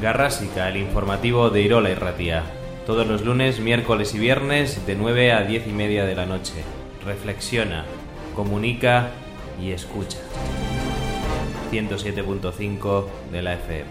Garrásica, el informativo de Irola y Ratía. Todos los lunes, miércoles y viernes de 9 a 10 y media de la noche. Reflexiona, comunica y escucha. 107.5 de la FM.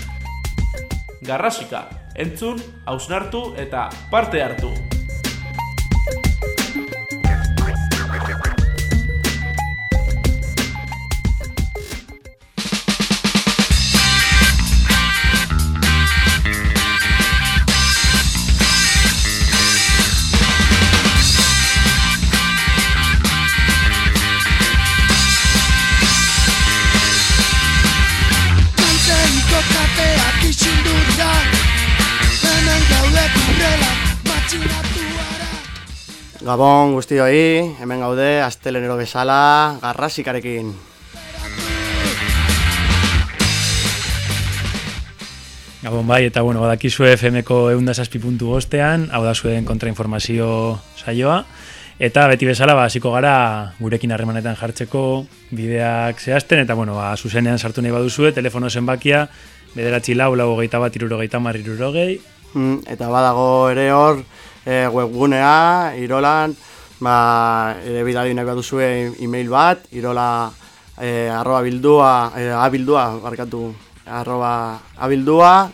Garrasika, entzun, hausnartu eta parte hartu. Gabon guztioi, hemen gaude, astelenero bezala, garrasikarekin. Gabon bai, eta bueno, badakizu FM-ko eundazazpi puntu bostean, hau da zuen kontrainformazio saioa, eta beti bezala, ba, hasiko gara gurekin harremanetan jartzeko bideak zehazten, eta bueno, ba, zuzenean sartu nahi baduzue, telefono zenbakia, bederatzi lau, lau hogeita bat, irurogeita mar, irurogei. Mm, eta badago ere hor, e, webgunea, irolan, ba, ere bidali nahi baduzue e-mail bat, irola e, arroba bildua, e, abildua, barkatu, arroba abildua,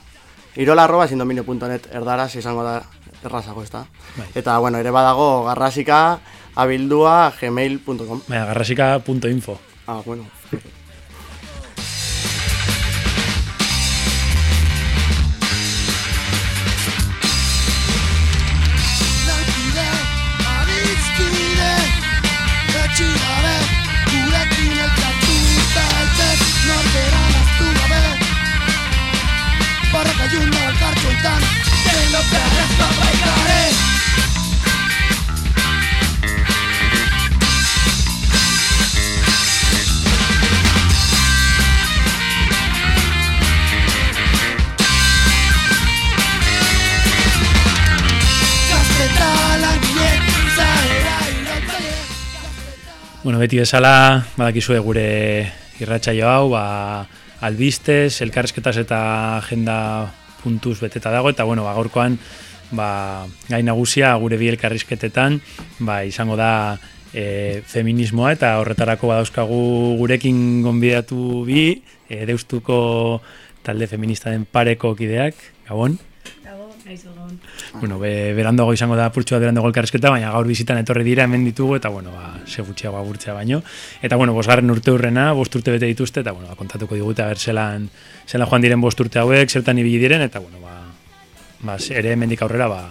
irola arroba sindominio.net erdaraz izango da errazago, ez da? Bai. Eta, bueno, ere badago garrasika abildua gmail.com. Baina, garrasika.info. Ah, bueno. Bueno, beti bezala, badakizue gure irratsaio hau, ba, albistez, elkarrezketaz eta agenda puntuz beteta dago, eta bueno, ba, gaurkoan, ba, gai nagusia gure bi elkarrizketetan, ba, izango da e, feminismoa, eta horretarako badauzkagu gurekin gonbidatu bi, e, deustuko talde feminista den pareko kideak, gabon? Bueno, be, berandoago izango da purtsua berandoago elkarrezketa, baina gaur bizitan etorri dira hemen ditugu, eta bueno, ba, segutxiago agurtzea baino. Eta bueno, bosgarren urte hurrena, bost urte bete dituzte, eta bueno, ba, kontatuko digute, ber, zelan, zelan joan diren bost urte hauek, zertan ibili diren, eta bueno, ba, ba, ere hemendik aurrera, ba,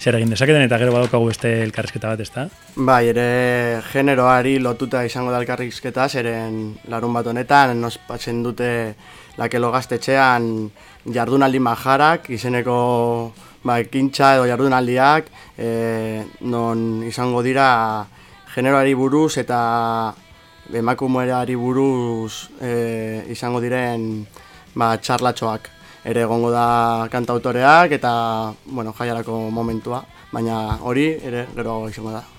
zer egin dezaketen, eta gero badaukagu beste elkarrizketa bat, ezta? Bai, ere generoari lotuta izango da elkarrizketa, zeren larun bat honetan, nos patzen dute lakelo gaztetxean jardunaldi majarak, izeneko ba, ekintza edo jardunaldiak, e, non izango dira generoari buruz eta emakumeari buruz e, izango diren ba, txarlatxoak. Ere egongo da kantautoreak eta bueno, jaiarako momentua, baina hori ere gero izango da.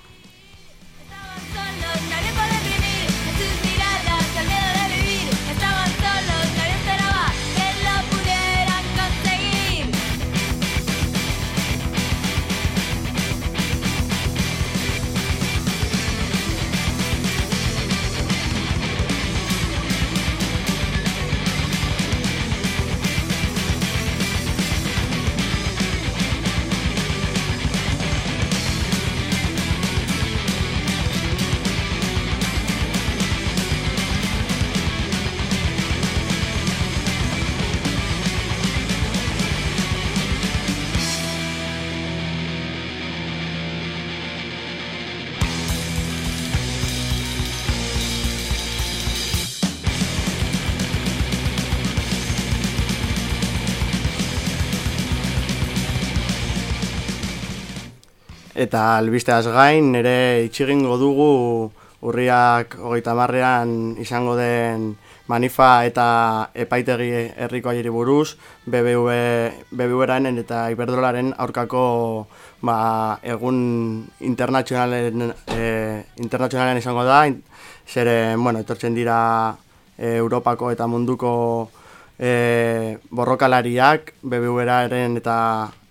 Eta albisteaz gain, nire itxigingo dugu urriak hogeita marrean izango den manifa eta epaitegi herriko aieri buruz, BBV-eren eta Iberdrolaren aurkako ba, egun internazionalen, e, internazionalen izango da, zere, bueno, etortzen dira e, Europako eta munduko e, borrokalariak, BBV-eren eta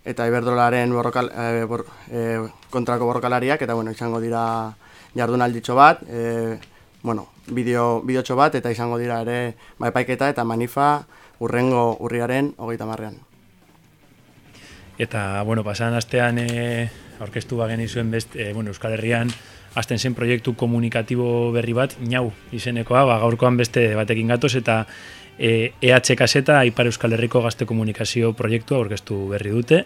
eta Iberdrolaren borrokal, e, bor, e, kontrako borrokalariak, eta bueno, izango dira jardunalditxo bat, e, bueno, bideo, bideotxo bat, eta izango dira ere ba, epaiketa eta manifa urrengo urriaren hogeita marrean. Eta, bueno, pasan astean e, orkestu bagen izuen best, e, bueno, Euskal Herrian, azten zen proiektu komunikatibo berri bat, nyau izenekoa, ba, gaurkoan beste batekin gatoz, eta e, EH kaseta Ipar Euskal Herriko gazte komunikazio proiektua aurkeztu berri dute.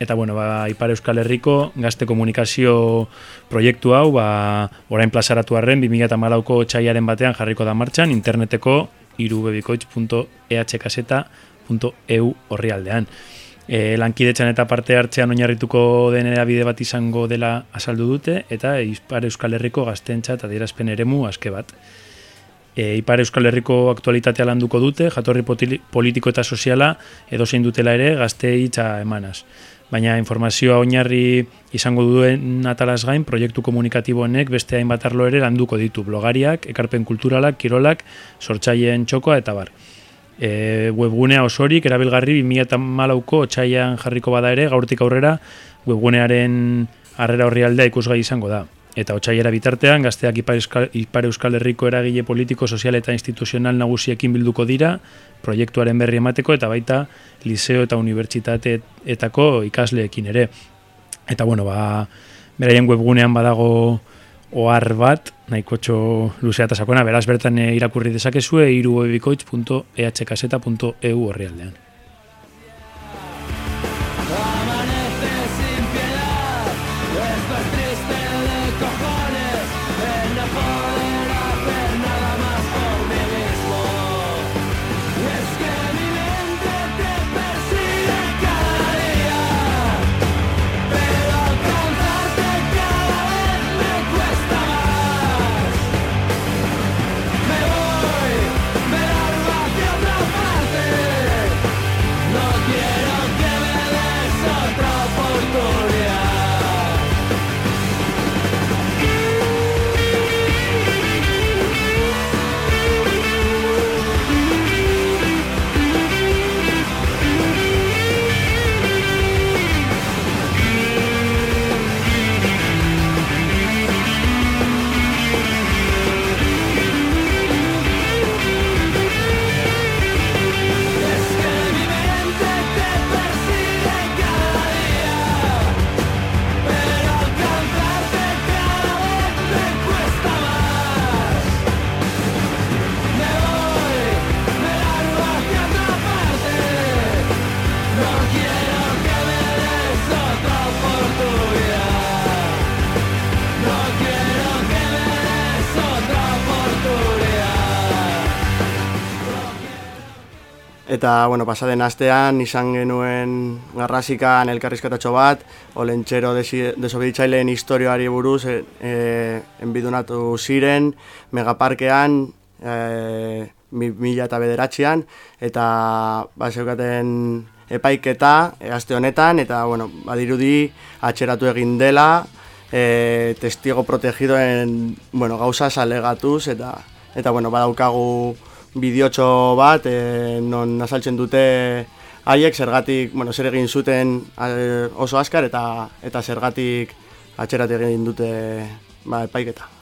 Eta bueno, ba, Ipar Euskal Herriko gazte komunikazio proiektu hau, ba, orain plazaratu arren, 2008ko txaiaren batean jarriko da martxan, interneteko irubebikoitz.ehkaseta.eu horri aldean. E, lankidetzan eta parte hartzean oinarrituko denera bide bat izango dela azaldu dute, eta Ipar Euskal Herriko gaztentza eta eremu aske bat e, Ipar Euskal Herriko aktualitatea landuko dute, jatorri politiko eta soziala edo zein dutela ere gazte hitza emanaz. Baina informazioa oinarri izango duen atalaz gain, proiektu komunikatibo honek beste hainbat arlo ere landuko ditu blogariak, ekarpen kulturalak, kirolak, sortzaien txokoa eta bar. E, webgunea osorik erabilgarri 2008ko otxaian jarriko bada ere, gaurtik aurrera webgunearen harrera horri aldea ikusgai izango da. Eta otxaiera bitartean, gazteak Ipar Euskal Herriko eragile politiko, sozial eta instituzional nagusiekin bilduko dira, proiektuaren berri emateko, eta baita liceo eta unibertsitateetako ikasleekin ere. Eta bueno, ba, beraien webgunean badago ohar bat, nahiko txo luzea eta sakona, beraz bertan irakurri dezakezue, iruebikoitz.ehkaseta.eu horri Eta, bueno, pasaden astean izan genuen garrasikan elkarrizketatxo bat, olentxero desobeditzaileen historioari buruz e, e, enbidunatu ziren, megaparkean, e, mila eta bederatzean, eta ba, zeukaten epaiketa e, aste honetan, eta, bueno, badirudi atxeratu egin dela, e, testigo protegidoen, bueno, gauza salegatuz, eta, eta, bueno, badaukagu, bideotxo bat, e, non azaltzen dute haiek zergatik, bueno, zer egin zuten eh, oso askar eta eta zergatik atxerat egin dute ba, epaiketa.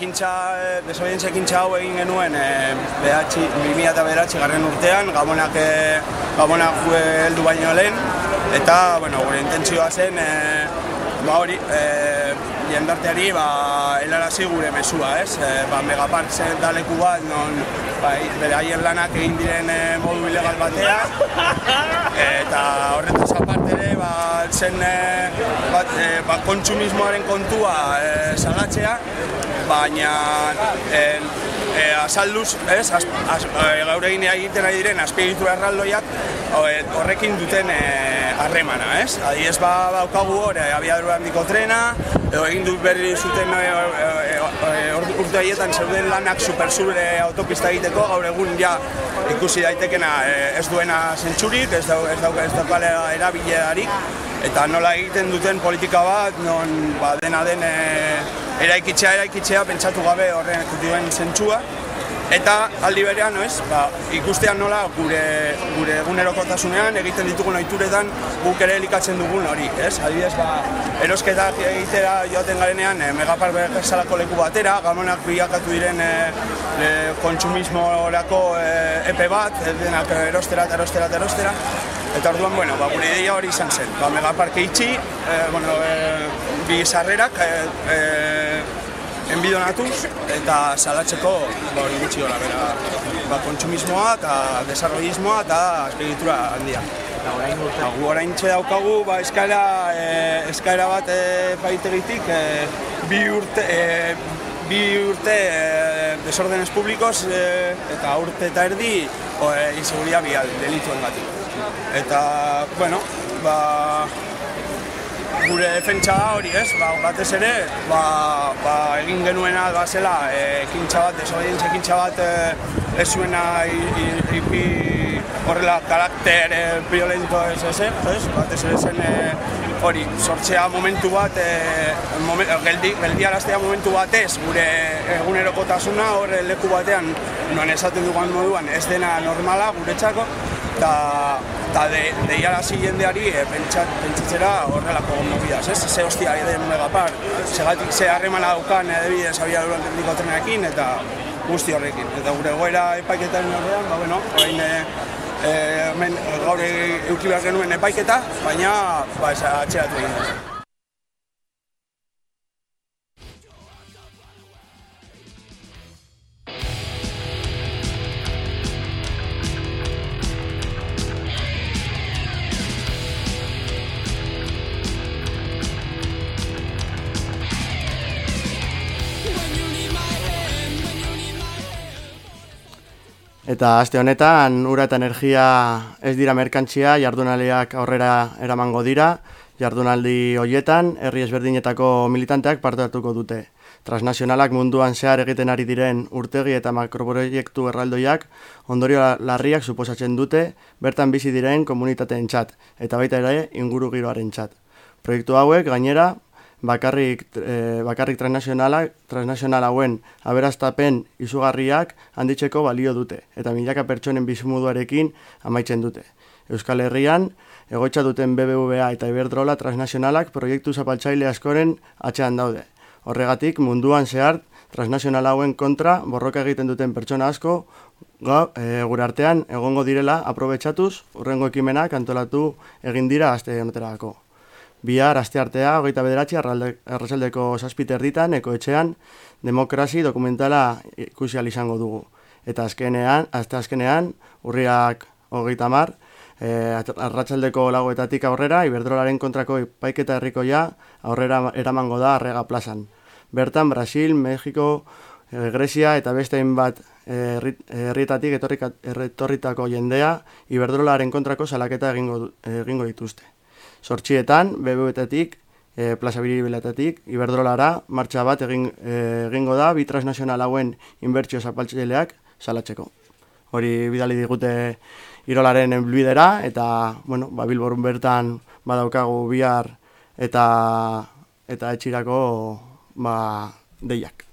Ekintza, desobedientzia ekintza hau egin genuen e, behatzi, 2000 eta behatzi garren urtean, gabonak, e, gabonak heldu baino lehen, eta, bueno, gure intentzioa zen, e, ba hori, e, jendarteari, ba, helarazi gure mesua, ez? E, ba, megapark zen daleku bat, non, ba, bere aien lanak egin diren e, modu ilegal batea, eta horretaz aparte ere, ba, zen, e, bat, e, ba, kontsumismoaren kontua e, salatzea, baina, e, e, azalduz, ez, az, az, e, gaur egin egiten ari diren azpiritu erraldoiak horrekin duten harremana, ez? Adi ez ba daukagu hor, e, abiadura handiko trena, edo egin dut berri zuten e, e, e, urte haietan zeuden lanak supersure autopista egiteko, gaur egun ja ikusi daitekena e, ez duena zentsurik, ez, dau, ez, dau, ez daukale erabilearik, eta nola egiten duten politika bat, non ba, dena den e, eraikitzea, eraikitzea, pentsatu gabe horren duen zentsua, Eta aldi berean, ez, ba, ikustean nola gure, gure egunerokotasunean egiten ditugun oituretan guk ere elikatzen dugun hori, ez? Adibidez, ba, erosketak egitera joaten garenean e, megapar bezalako leku batera, gamonak bilakatu diren e, e, kontsumismo orako epe bat, denak erostera eta erostera eta erostera. Eta orduan, bueno, ba, gure ideia hori izan zen. Ba, megaparke itxi, e, bueno, e, bi sarrerak, e, e, enbidonatuz eta salatzeko ba, hori gutxi gora bera ba, kontsumismoa eta desarrollismoa eta espiritura handia. Ba, gu orain daukagu ba, eskaera, e, eskaera bat e, baitegitik e, bi urte, e, bi urte e, desordenes publikoz e, eta urte eta erdi o, e, inseguria bial, delituen gatik. Eta, bueno, ba, gure defentsa hori, ez? Ba, batez ere, ba, ba, egin genuena da zela, e, ekintza bat, desobedientzia ekintza bat e, ez zuena ipi horrela karakter e, violento ez ez, ez? Batez ere zen e, hori, sortzea momentu bat, e, momen, geldi, geldi momentu batez, gure egunerokotasuna hor leku batean, noan esaten dugan moduan, ez dena normala guretzako, eta de, deiarazi jendeari e, pentsat, pentsatzera horrelako mobidas, ez? Ze hostia den megapar, segatik ze harremana daukan edibidez abia duran tekniko trenekin eta guzti horrekin. Eta gure goera epaiketan horrean, ba, bueno, orain e, e, men, gaur euki behar genuen epaiketa, baina ba, atxeratu egin. Eta aste honetan, ura eta energia ez dira merkantzia, jardunaldiak aurrera eramango dira, jardunaldi hoietan, herri ezberdinetako militanteak parte hartuko dute. Transnazionalak munduan zehar egiten ari diren urtegi eta makroproiektu erraldoiak ondorio larriak suposatzen dute bertan bizi diren komunitateen txat, eta baita ere inguru giroaren txat. Proiektu hauek gainera bakarrik, e, bakarrik transnazionala, transnazional hauen aberaztapen izugarriak handitzeko balio dute, eta milaka pertsonen bizumuduarekin amaitzen dute. Euskal Herrian, egoitza duten BBVA eta Iberdrola transnazionalak proiektu zapaltzaile askoren atxean daude. Horregatik, munduan zehar, transnazional hauen kontra borroka egiten duten pertsona asko, ga, e, gure artean, egongo direla aprobetsatuz, urrengo ekimenak antolatu egin dira azte honetarako. Bihar, aste artea, hogeita bederatzi, arrasaldeko saspiter ditan, eko etxean, demokrazi dokumentala ikusi izango dugu. Eta azkenean, azte azkenean, urriak hogeita mar, E, arratsaldeko lagoetatik aurrera, Iberdrolaren kontrako epaiketa herrikoia aurrera eramango da Arrega plazan. Bertan, Brasil, Mexiko, e, Grecia eta beste bat herrietatik etorritako jendea Iberdrolaren kontrako salaketa egingo, egingo dituzte. Sortxietan, BBU-etetik, e, plaza biribiletatik, Iberdrolara, martxa bat egin, e, egingo da, bi transnazional hauen inbertsio zapaltzaileak salatzeko. Hori bidali digute irolaren enbluidera, eta, bueno, ba, bilborun bertan badaukagu bihar eta eta etxirako ba, deiak.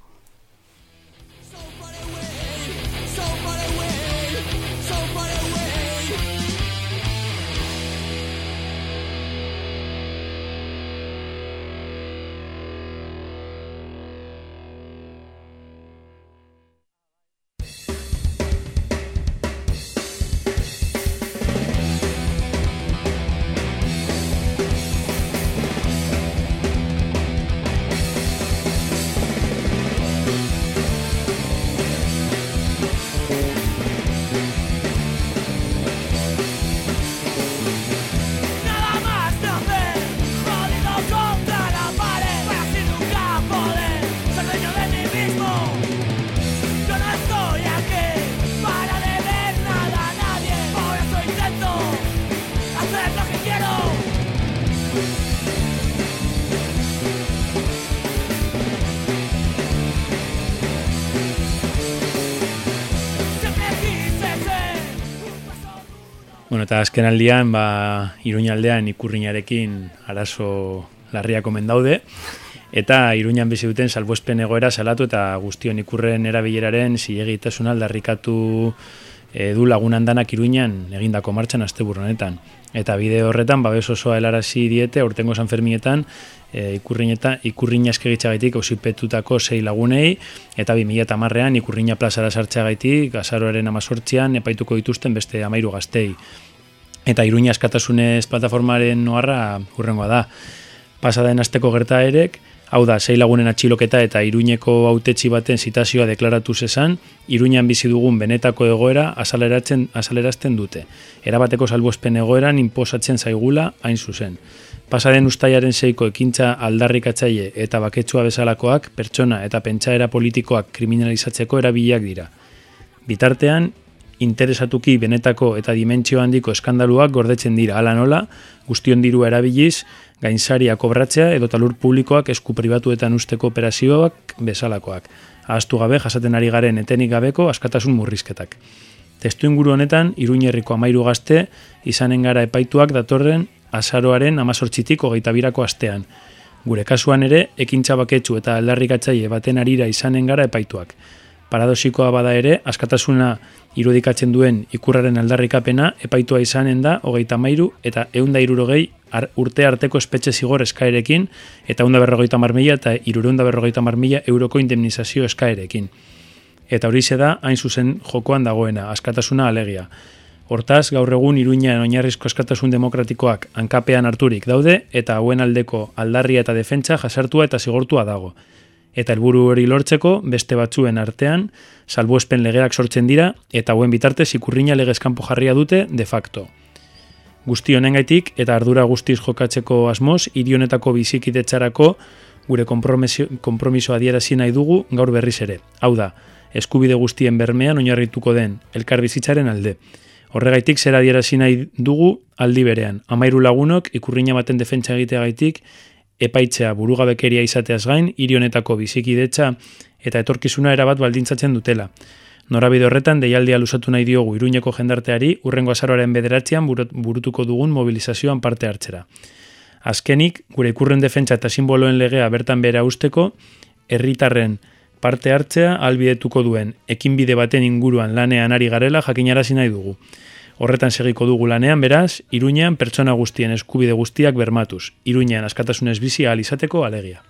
Eta azken aldian, ba, iruñaldean ikurriñarekin arazo larriak omen daude, eta iruñan bizi duten salbuespen egoera salatu eta guztion ikurren erabileraren zilegitasuna aldarrikatu e, du lagunan danak iruñan egindako martxan azte honetan. Eta bide horretan, babes osoa helarazi diete, urtengo sanfermietan, e, ikurriñeta, ikurriña eskegitxagaitik ausipetutako sei lagunei, eta bi mila tamarrean ikurriña plazara sartxagaitik, gazaroaren amazortzian, epaituko dituzten beste amairu gaztei. Eta iruña eskatasunez plataformaren noarra urrengoa da. Pasaden asteko gerta erek, hau da, sei lagunen atxiloketa eta iruñeko autetxi baten zitazioa deklaratu zezan, iruñan bizi dugun benetako egoera azaleratzen, azalerazten dute. Erabateko salbuespen egoeran inposatzen zaigula hain zuzen. Pasaden ustaiaren zeiko ekintza aldarrikatzaile eta baketsua bezalakoak pertsona eta pentsaera politikoak kriminalizatzeko erabiliak dira. Bitartean, interesatuki benetako eta dimentsio handiko eskandaluak gordetzen dira ala nola, guztion dirua erabiliz, gainsaria kobratzea edo talur publikoak esku pribatuetan usteko operazioak bezalakoak. Ahaztu gabe jasaten ari garen etenik gabeko askatasun murrizketak. Testu inguru honetan, iruñerriko amairu gazte, izanen gara epaituak datorren azaroaren amazortzitik hogeita birako astean. Gure kasuan ere, ekintza baketsu eta aldarrikatzaile baten arira izanen gara epaituak. Paradosikoa bada ere, askatasuna irudikatzen duen ikurraren aldarrikapena epaitua izanen da hogeita mairu eta eunda irurogei urte arteko espetxe zigor eskaerekin eta eunda berrogeita marmila eta irureunda berrogeita marmila euroko indemnizazio eskaerekin. Eta hori da, hain zuzen jokoan dagoena, askatasuna alegia. Hortaz, gaur egun Iruñan oinarrizko eskatasun demokratikoak hankapean harturik daude eta hauen aldeko aldarria eta defentsa jasartua eta zigortua dago. Eta helburu hori lortzeko beste batzuen artean salbuespen legeak sortzen dira eta hauen bitartez ikurriña legezkanpo jarria dute de facto. Guzti honengaitik eta ardura guztiz jokatzeko asmoz, irionetako bizikidetzarako gure kompromiso adierazi nahi dugu gaur berriz ere. Hau da, eskubide guztien bermean oinarrituko den elkarbizitzaren alde. Horregaitik zera dierazi nahi dugu aldi berean. Amairu lagunok ikurriña baten defentsa egiteagaitik epaitzea burugabekeria izateaz gain, irionetako bizikidetza eta etorkizuna erabat baldintzatzen dutela. Norabide horretan, deialdia lusatu nahi diogu iruñeko jendarteari, urrengo azaroaren bederatzean burutuko dugun mobilizazioan parte hartzera. Azkenik, gure ikurren defentsa eta simboloen legea bertan bera usteko, herritarren parte hartzea albidetuko duen ekinbide baten inguruan lanean ari garela jakinarazi nahi dugu. Horretan segiko dugu lanean beraz, Iruñean pertsona guztien eskubide guztiak bermatuz, Iruñean askatasunez bizi ahal izateko alegia.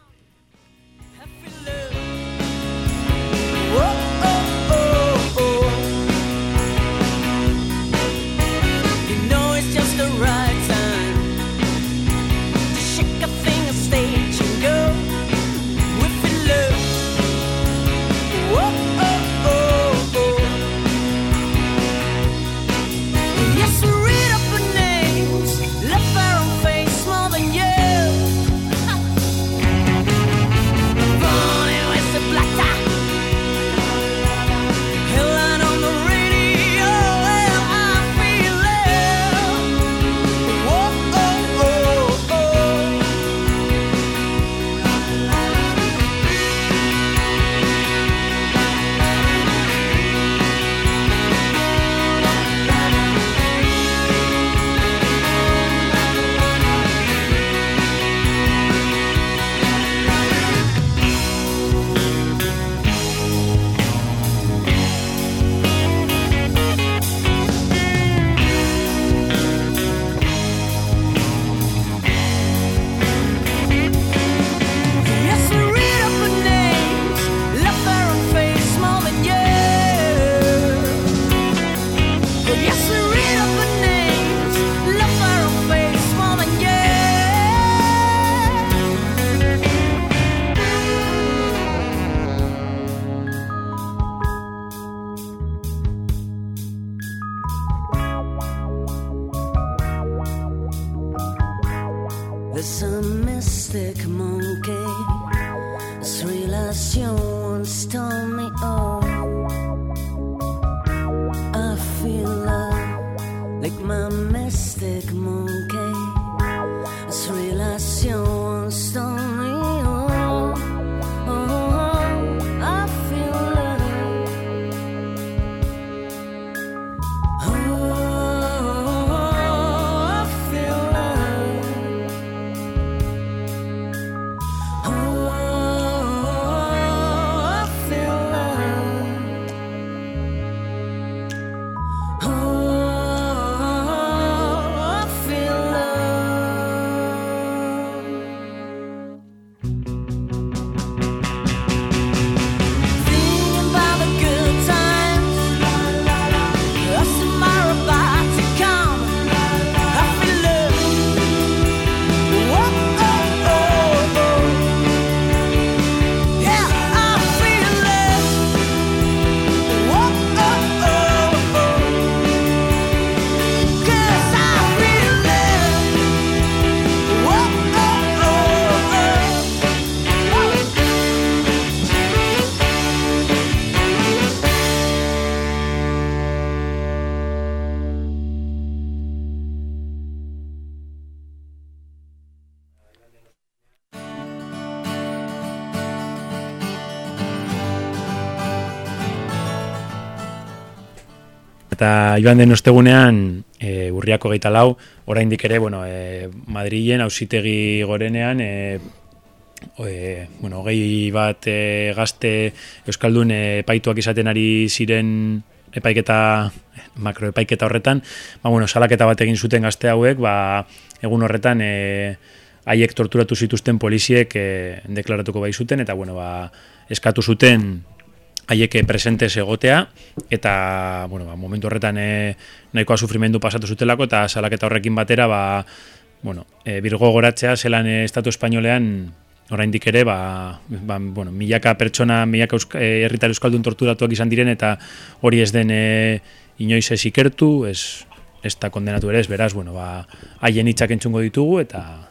Eta joan den ostegunean, e, urriako geita lau, oraindik ere, bueno, e, Madrilen, hausitegi gorenean, e, e, bueno, hogei bat e, gazte Euskaldun e, epaituak izaten ari ziren epaiketa, makroepaiketa horretan, ba, bueno, salaketa bat egin zuten gazte hauek, ba, egun horretan, e, haiek torturatu zituzten poliziek e, deklaratuko bai zuten, eta, bueno, ba, eskatu zuten haiek presentes egotea eta bueno, ba, momentu horretan e, nahikoa sufrimendu pasatu zutelako eta salaketa horrekin batera ba, bueno, e, birgo goratzea zelan e, estatu espainolean oraindik ere ba, ba, bueno, milaka pertsona, milaka euska, herritar euskaldun torturatuak izan diren eta hori ez den e, inoiz ez ikertu, ez ez da kondenatu ere ez, beraz, bueno, ba, haien hitzak entzungo ditugu eta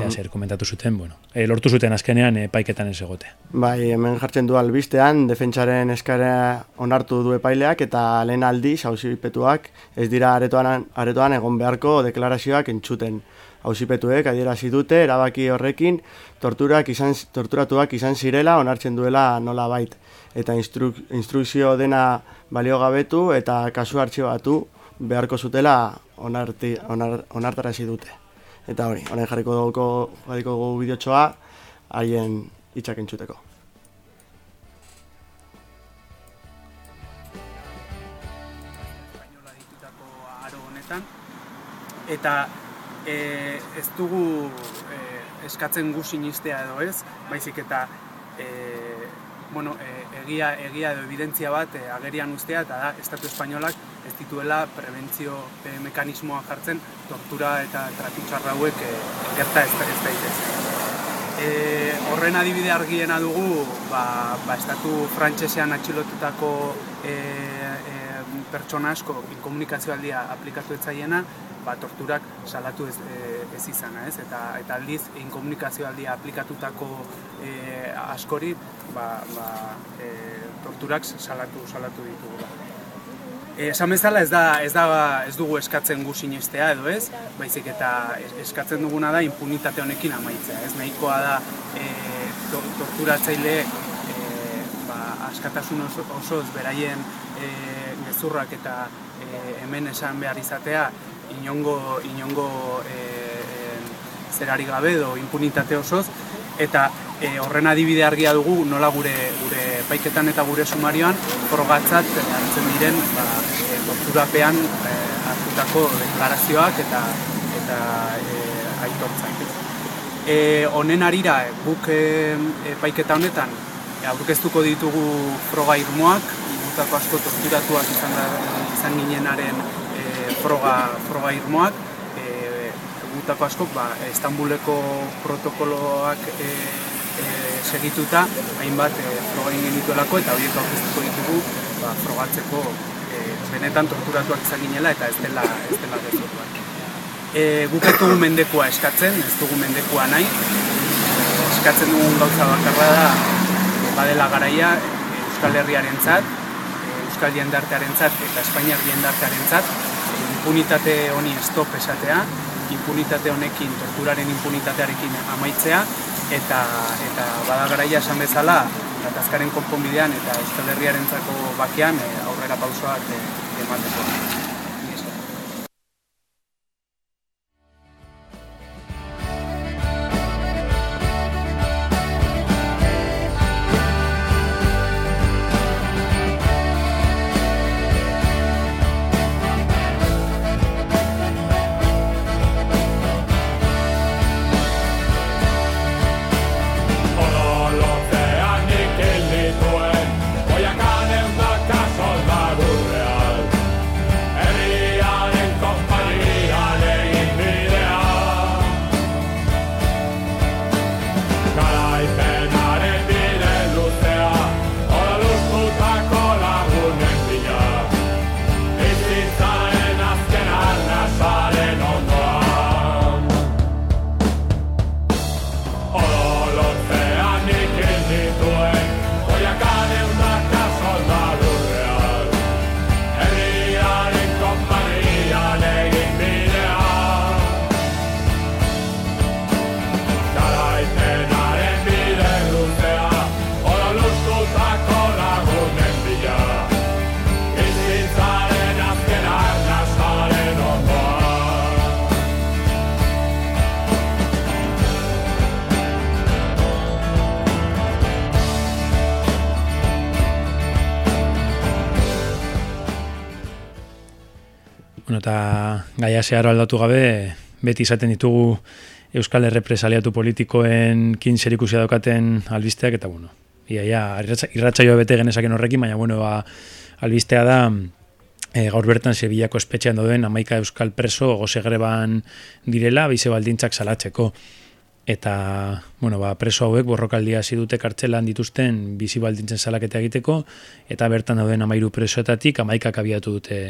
ja, zer komentatu zuten, bueno, e, lortu zuten azkenean e, paiketan ez egote. Bai, hemen jartzen du albistean, defentsaren eskara onartu du epaileak eta lehen aldiz hausipetuak ez dira aretoan, aretoan egon beharko deklarazioak entzuten. Hausipetuek adierazi dute erabaki horrekin torturak izan, torturatuak izan zirela onartzen duela nola bait. Eta instru, instrukzio dena balio gabetu eta kasu artxibatu beharko zutela onarti, onar, onartarazi dute. Eta hori, orain jarriko dugu, jarriko dugu bideotxoa haien hitzak entzuteko. aro honetan eta e, ez dugu e, eskatzen gu sinistea edo ez, baizik eta e, bueno, e, egia, egia edo evidentzia bat e, agerian ustea eta da Estatu Espainolak ez dituela prebentzio e, mekanismoa jartzen tortura eta tratu hauek e, gerta ez, ez daitezke. E, horren adibide argiena dugu, ba, ba estatu frantsesean atxilotutako e, e, pertsona asko inkomunikazioaldia aplikatu ez zaiena, ba, torturak salatu ez, ez izana, ez? Eta, eta aldiz, inkomunikazioaldia aplikatutako e, askori, ba, ba, e, torturak salatu, salatu ditugula. Eh, Esan bezala ez da, ez da ez dugu eskatzen gu sinestea edo ez, baizik eta es- eskatzen duguna da impunitate honekin amaitzea, ez? Nahikoa da e, to, torturatzaileek e, ba, askatasun oso, osoz beraien e, gezurrak eta e, hemen esan behar izatea inongo, inongo e, e, zerari gabe edo impunitate osoz, eta e, horren adibide argia dugu nola gure gure epaiketan eta gure sumarioan frogatzat e, hartzen diren ba, e, torturapean e, hartutako deklarazioak eta eta e, aitortzak. E, honen arira guk epaiketa honetan aurkeztuko ditugu froga irmoak, gutako asko torturatuak izan, da, izan ginenaren e, froga, froga irmoak, gutako askok ba, Istanbuleko protokoloak e, e, segituta hainbat e, froga egin genituelako eta horiek aurkeztuko ditugu ba, frogatzeko e, benetan torturatuak izan ginela eta ez dela ez dela gezurtuak. e, guk ez dugu mendekua eskatzen, ez dugu mendekua nahi. Eskatzen dugun gauza bakarra da, badela garaia Euskal Herriarentzat, e, Euskal jendartearentzat eta Espainiar jendartearentzat impunitate honi stop esatea, impunitate honekin, torturaren impunitatearekin amaitzea, eta, eta bada garaia esan bezala, gatazkaren konponbidean eta Euskal Herriarentzako bakean e, aurrera pausoak e, emateko. Eta gaia zeharo aldatu gabe, beti izaten ditugu Euskal Errepresaliatu politikoen kin zerikusia daukaten albisteak, eta bueno, ia, ia, irratsaioa bete genezaken horrekin, baina bueno, ba, albistea da, e, gaur bertan Sevillako espetxean dauden amaika Euskal preso goze greban direla, bize baldintzak salatzeko. Eta, bueno, ba, preso hauek borrokaldia hasi dute kartzelan dituzten bizi baldintzen salaketa egiteko, eta bertan dauden amairu presoetatik amaikak abiatu dute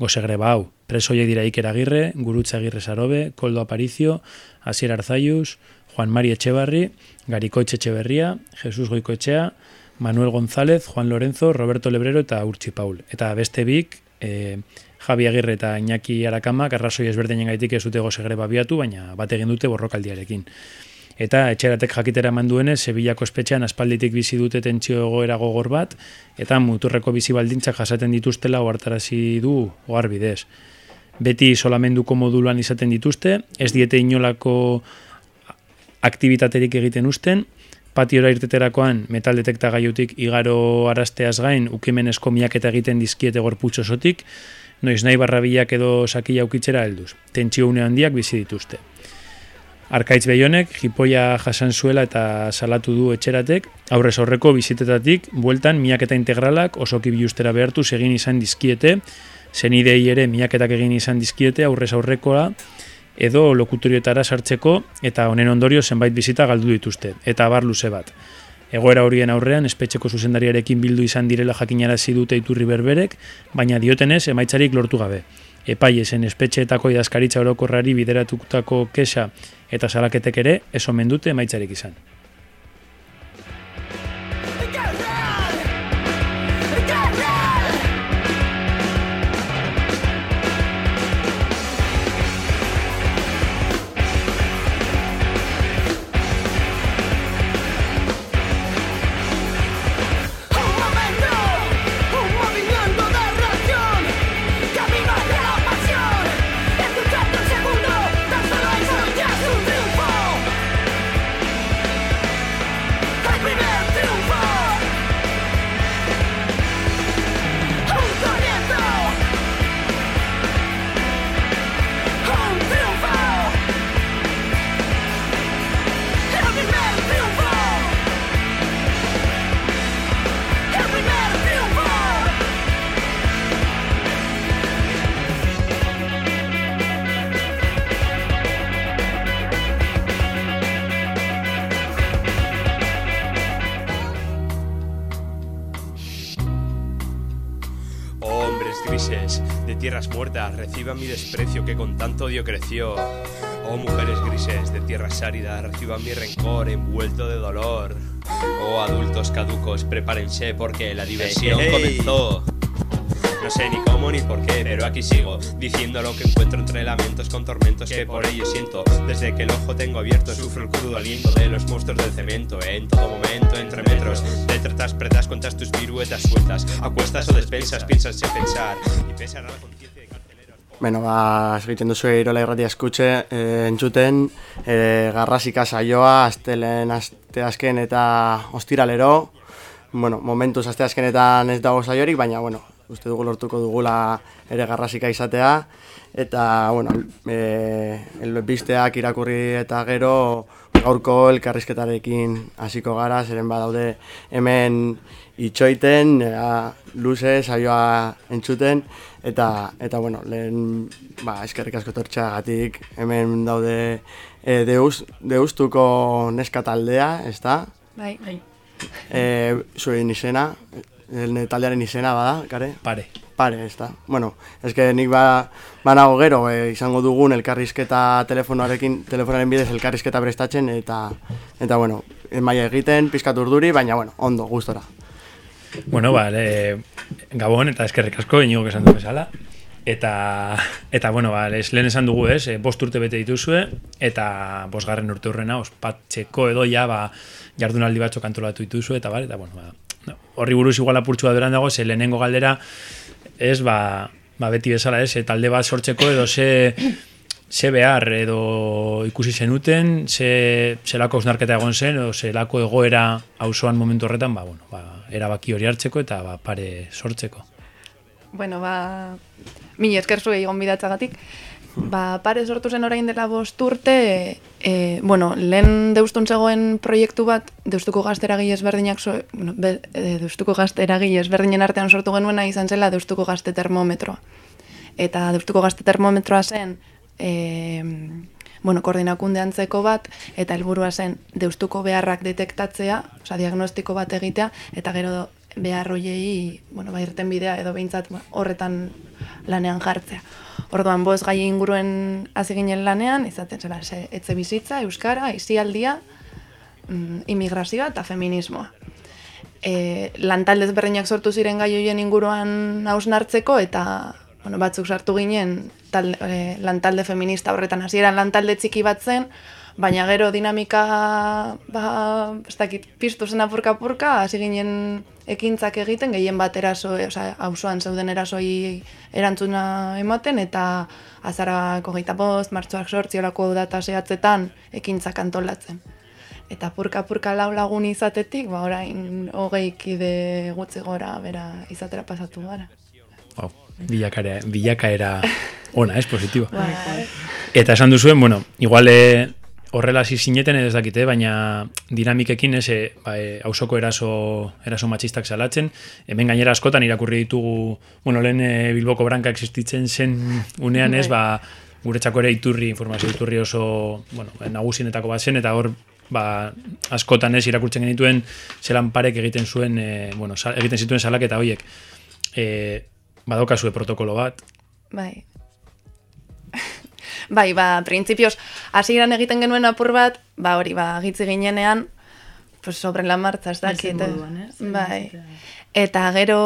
goze greba hau. Preso horiek dira Iker Agirre, Gurutze Agirre Sarobe, Koldo Aparicio, Asier Arzaius, Juan Mari Etxebarri, Garikoitxe Etxeberria, Jesus Goikoetxea, Manuel González, Juan Lorenzo, Roberto Lebrero eta Urtsi Paul. Eta beste bik, e, Javi Agirre eta Iñaki Arakamak arrazoi ezberdinen gaitik ez dute goze greba abiatu, baina bat egin dute borrokaldiarekin. Eta etxeratek jakitera eman duenez, Sevillako espetxean aspalditik bizi dute tentsio egoera gogor bat, eta muturreko bizi baldintzak jasaten dituztela ohartarazi du ohar bidez. Beti isolamenduko moduluan izaten dituzte, ez diete inolako aktivitaterik egiten usten, patiora irteterakoan metal detektagailutik igaro arazteaz gain ukimenezko miaketa egiten dizkiete gorputz osotik, noiz nahi barrabilak edo sakila ukitzera helduz. Tentsio une handiak bizi dituzte. Arkaitz Beionek jipoia jasan zuela eta salatu du etxeratek, aurrez aurreko bizitetatik, bueltan miaketa integralak osoki bilustera behartu egin izan dizkiete, zenidei ere miaketak egin izan dizkiete aurrez aurrekoa, edo lokutorioetara sartzeko eta honen ondorio zenbait bizita galdu dituzte, eta abar luze bat. Egoera horien aurrean, espetxeko zuzendariarekin bildu izan direla jakinarazi dute iturri berberek, baina diotenez emaitzarik lortu gabe. Epaiesen espetxeetako idazkaritza orokorrari bideratutako kesa eta salaketek ere ez omen dute emaitzarik izan. Desprecio que con tanto odio creció. Oh mujeres grises de tierras áridas reciban mi rencor envuelto de dolor. Oh adultos caducos prepárense porque la diversión Hey, hey. comenzó. No sé ni cómo ni por qué, pero aquí sigo Diciendo lo que encuentro entre lamentos con tormentos que por ello siento Desde que el ojo tengo abierto sufro el crudo aliento de los monstruos del cemento En todo momento entre metros De tretas pretas cuentas tus piruetas sueltas Acuestas o despensas, piensas sin pensar Y pesar a la Bueno, ba, egiten duzu Irola irratia eskutxe, e, entzuten, e, garrasika saioa, astelen asteazken eta ostiralero, bueno, momentuz asteazkenetan ez dago saiorik, baina, bueno, uste dugu lortuko dugula ere garrasika izatea, eta, bueno, e, elbisteak irakurri eta gero gaurko elkarrizketarekin hasiko gara, zeren badaude hemen itxoiten, ea, luze, saioa entzuten, eta, eta bueno, lehen, ba, eskerrik asko tortxagatik, hemen daude e, deus, deustuko neska taldea, ez da? Bai. bai. E, zuen izena, el taldearen izena bada, kare? Pare. Pare, ez da. Bueno, eske nik ba, banago gero, e, izango dugun elkarrizketa telefonoarekin, telefonaren bidez elkarrizketa prestatzen, eta, eta bueno, maia egiten, pizkat urduri, baina, bueno, ondo, gustora. Bueno, ba, le, Gabon eta eskerrik asko, inigo esan du bezala. Eta, eta bueno, ba, les, lehen esan dugu ez, e, bost urte bete dituzue, eta bosgarren urte hurrena, ospatzeko edo ja, ba, jardunaldi batzuk antolatu dituzue, eta bar, eta bueno, ba, horri buruz igual apurtxua duran dago, ze lehenengo galdera, ez, ba, ba beti bezala ez, e, talde bat sortzeko edo ze, ze behar edo ikusi zenuten, ze, zelako ausnarketa egon zen, edo zelako egoera auzoan momentu horretan, ba, bueno, ba, erabaki hori hartzeko eta ba, pare sortzeko. Bueno, ba, mini esker zuei gonbidatzagatik. Ba, pare sortu zen orain dela bost urte, e, bueno, lehen deustun zegoen proiektu bat, deustuko gazteragi ezberdinak, so, bueno, be, e, deustuko gazteragi ezberdinen artean sortu genuena izan zela deustuko gazte termometroa. Eta deustuko gazte termometroa zen, e, bueno, koordinakunde antzeko bat, eta helburua zen deustuko beharrak detektatzea, osea, diagnostiko bat egitea, eta gero behar hoiei, bueno, ba, irten bidea edo behintzat ba, horretan lanean jartzea. Orduan, boz gai inguruen hasi ginen lanean, izaten zela, ze, etxe bizitza, euskara, izialdia, mm, immigrazioa eta feminismoa. E, lantalde ezberdinak sortu ziren gai horien inguruan hausnartzeko eta bueno, batzuk sartu ginen talde, e, lantalde feminista horretan hasieran lantalde txiki bat zen, baina gero dinamika ba, ez dakit, piztu zen apurka-apurka, hasi ginen ekintzak egiten, gehien bat eraso, osea, auzoan zeuden erasoi erantzuna ematen, eta azarako geita bost, martxoak sortzi olako data zehatzetan ekintzak antolatzen. Eta purka-purka lau lagun izatetik, ba orain hogei kide gutxi gora bera izatera pasatu gara. Wow. Bilakaera, bilakaera ona, ez, positibo. Bai. Eta esan duzuen, bueno, igual eh, horrela hasi zineten ez dakite, baina dinamikekin ez, eh, ba, eh, auzoko eraso, eraso matxistak salatzen, hemen gainera askotan irakurri ditugu, bueno, lehen eh, Bilboko branka existitzen zen unean ez, ba, guretzako ere iturri, informazio iturri oso, bueno, nagusienetako bat zen, eta hor, ba, askotan ez irakurtzen genituen zelan parek egiten zuen, eh, bueno, sal, egiten zituen salaketa horiek. Eh, badokazue protokolo bat, Bai. bai, ba, printzipioz, hasieran egiten genuen apur bat, ba, hori, ba, gitzi ginenean, pues, sobre la marcha, ez dakit. Moduan, ez? Bai. Eta gero,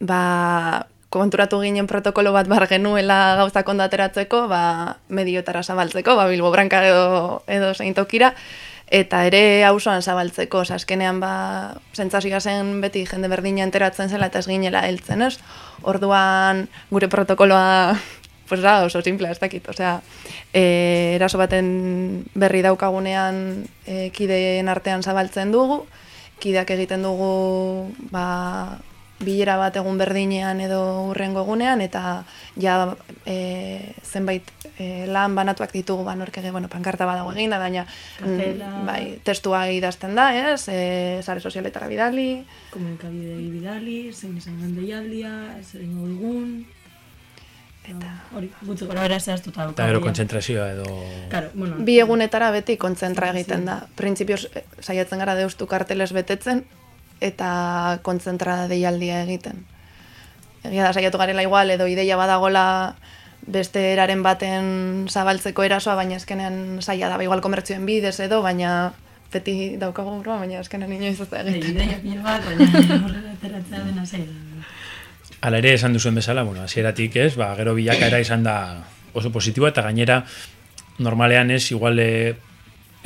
ba, konturatu ginen protokolo bat bar genuela gauzak ondo ateratzeko, ba, mediotara zabaltzeko, ba, Bilbo Branka edo, edo zeintokira, eta ere auzoan zabaltzeko, oza, azkenean ba, sentsazioa zen beti jende berdina enteratzen zela eta ez ginela heltzen, ez? Orduan gure protokoloa pues da, oso simplea, ez dakit, osea, e, eraso baten berri daukagunean e, kideen artean zabaltzen dugu, kideak egiten dugu ba, bilera bat egun berdinean edo urrengo egunean, eta ja e, zenbait e, lan banatuak ditugu ba, norkege, bueno, pankarta badago eginda, baina mm, bai, testua idazten da, ez, e, sare sozialetara bidali, Komunikabidei bidali, zein izan den deialdia, zer egingo dugun... Eta... Hori, gutxi gora bera zehaztuta eta gero kontzentrazioa edo... Claro, bueno, bi egunetara beti kontzentra egiten da. Printzipioz, eh, saiatzen gara deustu karteles betetzen, eta kontzentra deialdia egiten. egia da saiatu garela igual, edo ideia badagola beste eraren baten zabaltzeko erasoa, baina azkenean saia da, ba, igual komertzioen bidez edo, baina beti daukagu burua, baina azkenean inoiz ez da Bai, egiten. ideia pila bat, baina horrela ateratzea dena. Hala ere esan duzuen bezala, bueno, hasieratik ez, ba, gero bilakaera izan da oso positiboa eta gainera normalean ez, igual eh,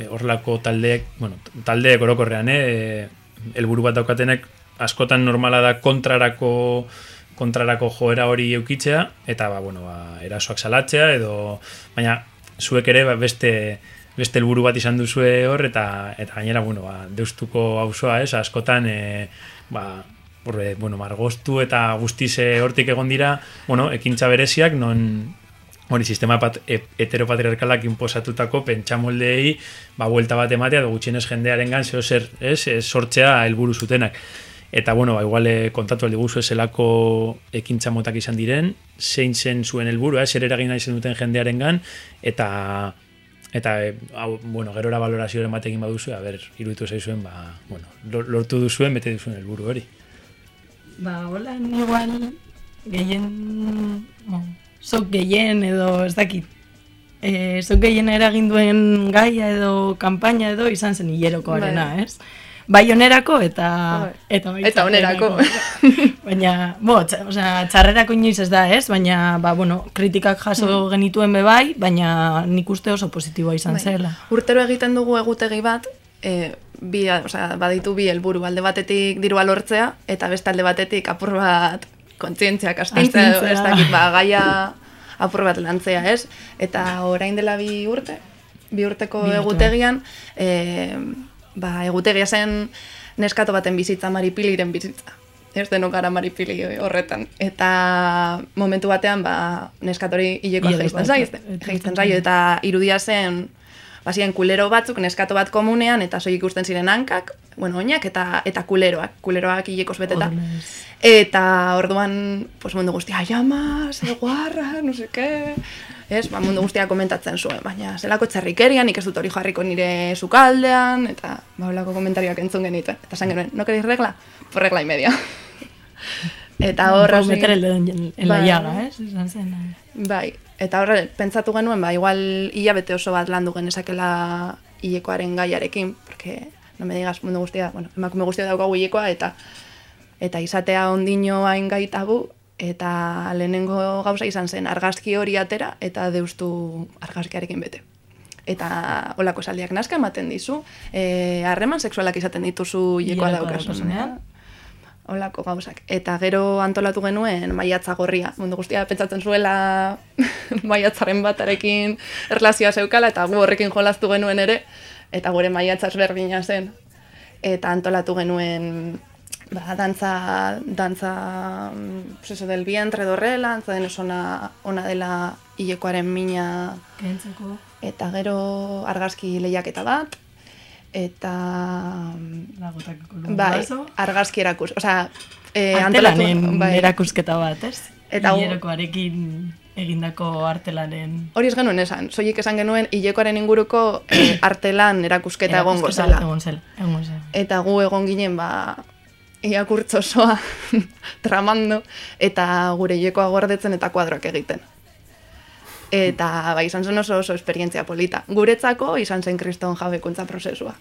horrelako taldeek, bueno, taldeek orokorrean, eh, helburu bat daukatenek askotan normala da kontrarako kontrarako joera hori eukitzea eta ba, bueno, ba, erasoak salatzea edo baina zuek ere ba, beste beste helburu bat izan duzue hor eta eta gainera bueno, ba, deustuko auzoa, ez, askotan eh, ba, Horre, bueno, margostu eta guztize hortik egon dira, bueno, ekintza bereziak, non hori sistema pat, e, heteropatriarkalak inposatutako pentsamoldeei ba, buelta bat ematea, edo gutxienez jendearen gan, zeo zer, ez, sortzea helburu zutenak. Eta, bueno, ba, igual eh, kontatu aldi guzu eselako ekintza motak izan diren, zein zen zuen helburua, ez, zer nahi zen duten jendearen gan, eta eta e, hau, bueno, gerora valorazioaren batekin baduzu, a ber, iruditu zaizuen, ba, bueno, lor- lortu duzuen, bete duzuen helburu hori. Ba, hola, igual gehien, bon, sok gehien edo ez dakit. E, sok gehien eragin duen gaia edo kanpaina edo izan zen hilerokoarena, Bai. ez? Bai onerako eta Bai. eta, Eta onerako. baina, bo, txa, osea, txarrerako inoiz ez da, ez? Baina, ba, bueno, kritikak jaso genituen be bai, baina nik uste oso positiboa izan Bai. zela. Urtero egiten dugu egutegi bat, e, bi, osea, baditu bi helburu alde batetik dirua lortzea, eta beste alde batetik apur bat kontzientziak astintzea, edo ez dakit, ba, gaia apur bat lantzea, ez? Eta orain dela bi urte, bi urteko Bi egutegian, e, ba, egutegia zen neskato baten bizitza, maripiliren bizitza. Ez denok gara maripili horretan. Eta momentu batean, ba, neskatori hilekoa jaisten zaio, eta- jaisten zaio, eta irudia zen, bazien kulero batzuk neskato bat komunean, eta soilik ikusten ziren hankak, bueno, oinak, eta, eta kuleroak, kuleroak hilekoz beteta. Eta orduan, pues mundu guztia, ze guarra, no sé qué. Ez, ba, mundu guztia komentatzen zuen, baina zelako txarrikeria, nik ez dut hori jarriko nire sukaldean, eta ba, holako komentarioak entzun genituen. Eta esan genuen, no queréis regla? Pues regla y media. eta horra... Puedo meter el dedo en, en la Bai. llaga, ez? Zen. Bai, eta horre, pentsatu genuen, ba, igual hilabete oso bat landu genezakela hilekoaren gaiarekin, porque no me digas mundu guztia, bueno, emakume guztia daukagu hilekoa, eta eta izatea ondino hain gaitagu, eta lehenengo gauza izan zen argazki hori atera, eta deustu argazkiarekin bete. Eta holako esaldiak nazka ematen dizu, eh, harreman sexualak izaten dituzu hilekoa daukasunean. Olako gauzak. Eta gero antolatu genuen maiatza gorria. Mundu guztia pentsatzen zuela maiatzaren batarekin erlazioa zeukala, eta gu horrekin jolaztu genuen ere, eta gure maiatza ezberdina zen. Eta antolatu genuen ba, dantza, dantza mm, pues eso, del vientre dorrela, antza denez ona, ona dela hilekoaren mina Kentzeko. eta gero argazki lehiaketa bat, eta Lagotakako bai, baso. argazki erakus, osea, eh, antolatu, bai, erakusketa bat, ez? Eta Hilerokoarekin egindako artelanen hori ez genuen esan, soilik esan genuen hilekoaren inguruko eh, artelan erakusketa egongo erakusketa zela. Egon zela, egon zela. Eta gu egon ginen, ba, irakurtzo osoa tramando, eta gure hilekoa gordetzen eta kuadroak egiten. Eta ba, izan zen oso oso esperientzia polita. Guretzako izan zen kriston jabekuntza prozesua.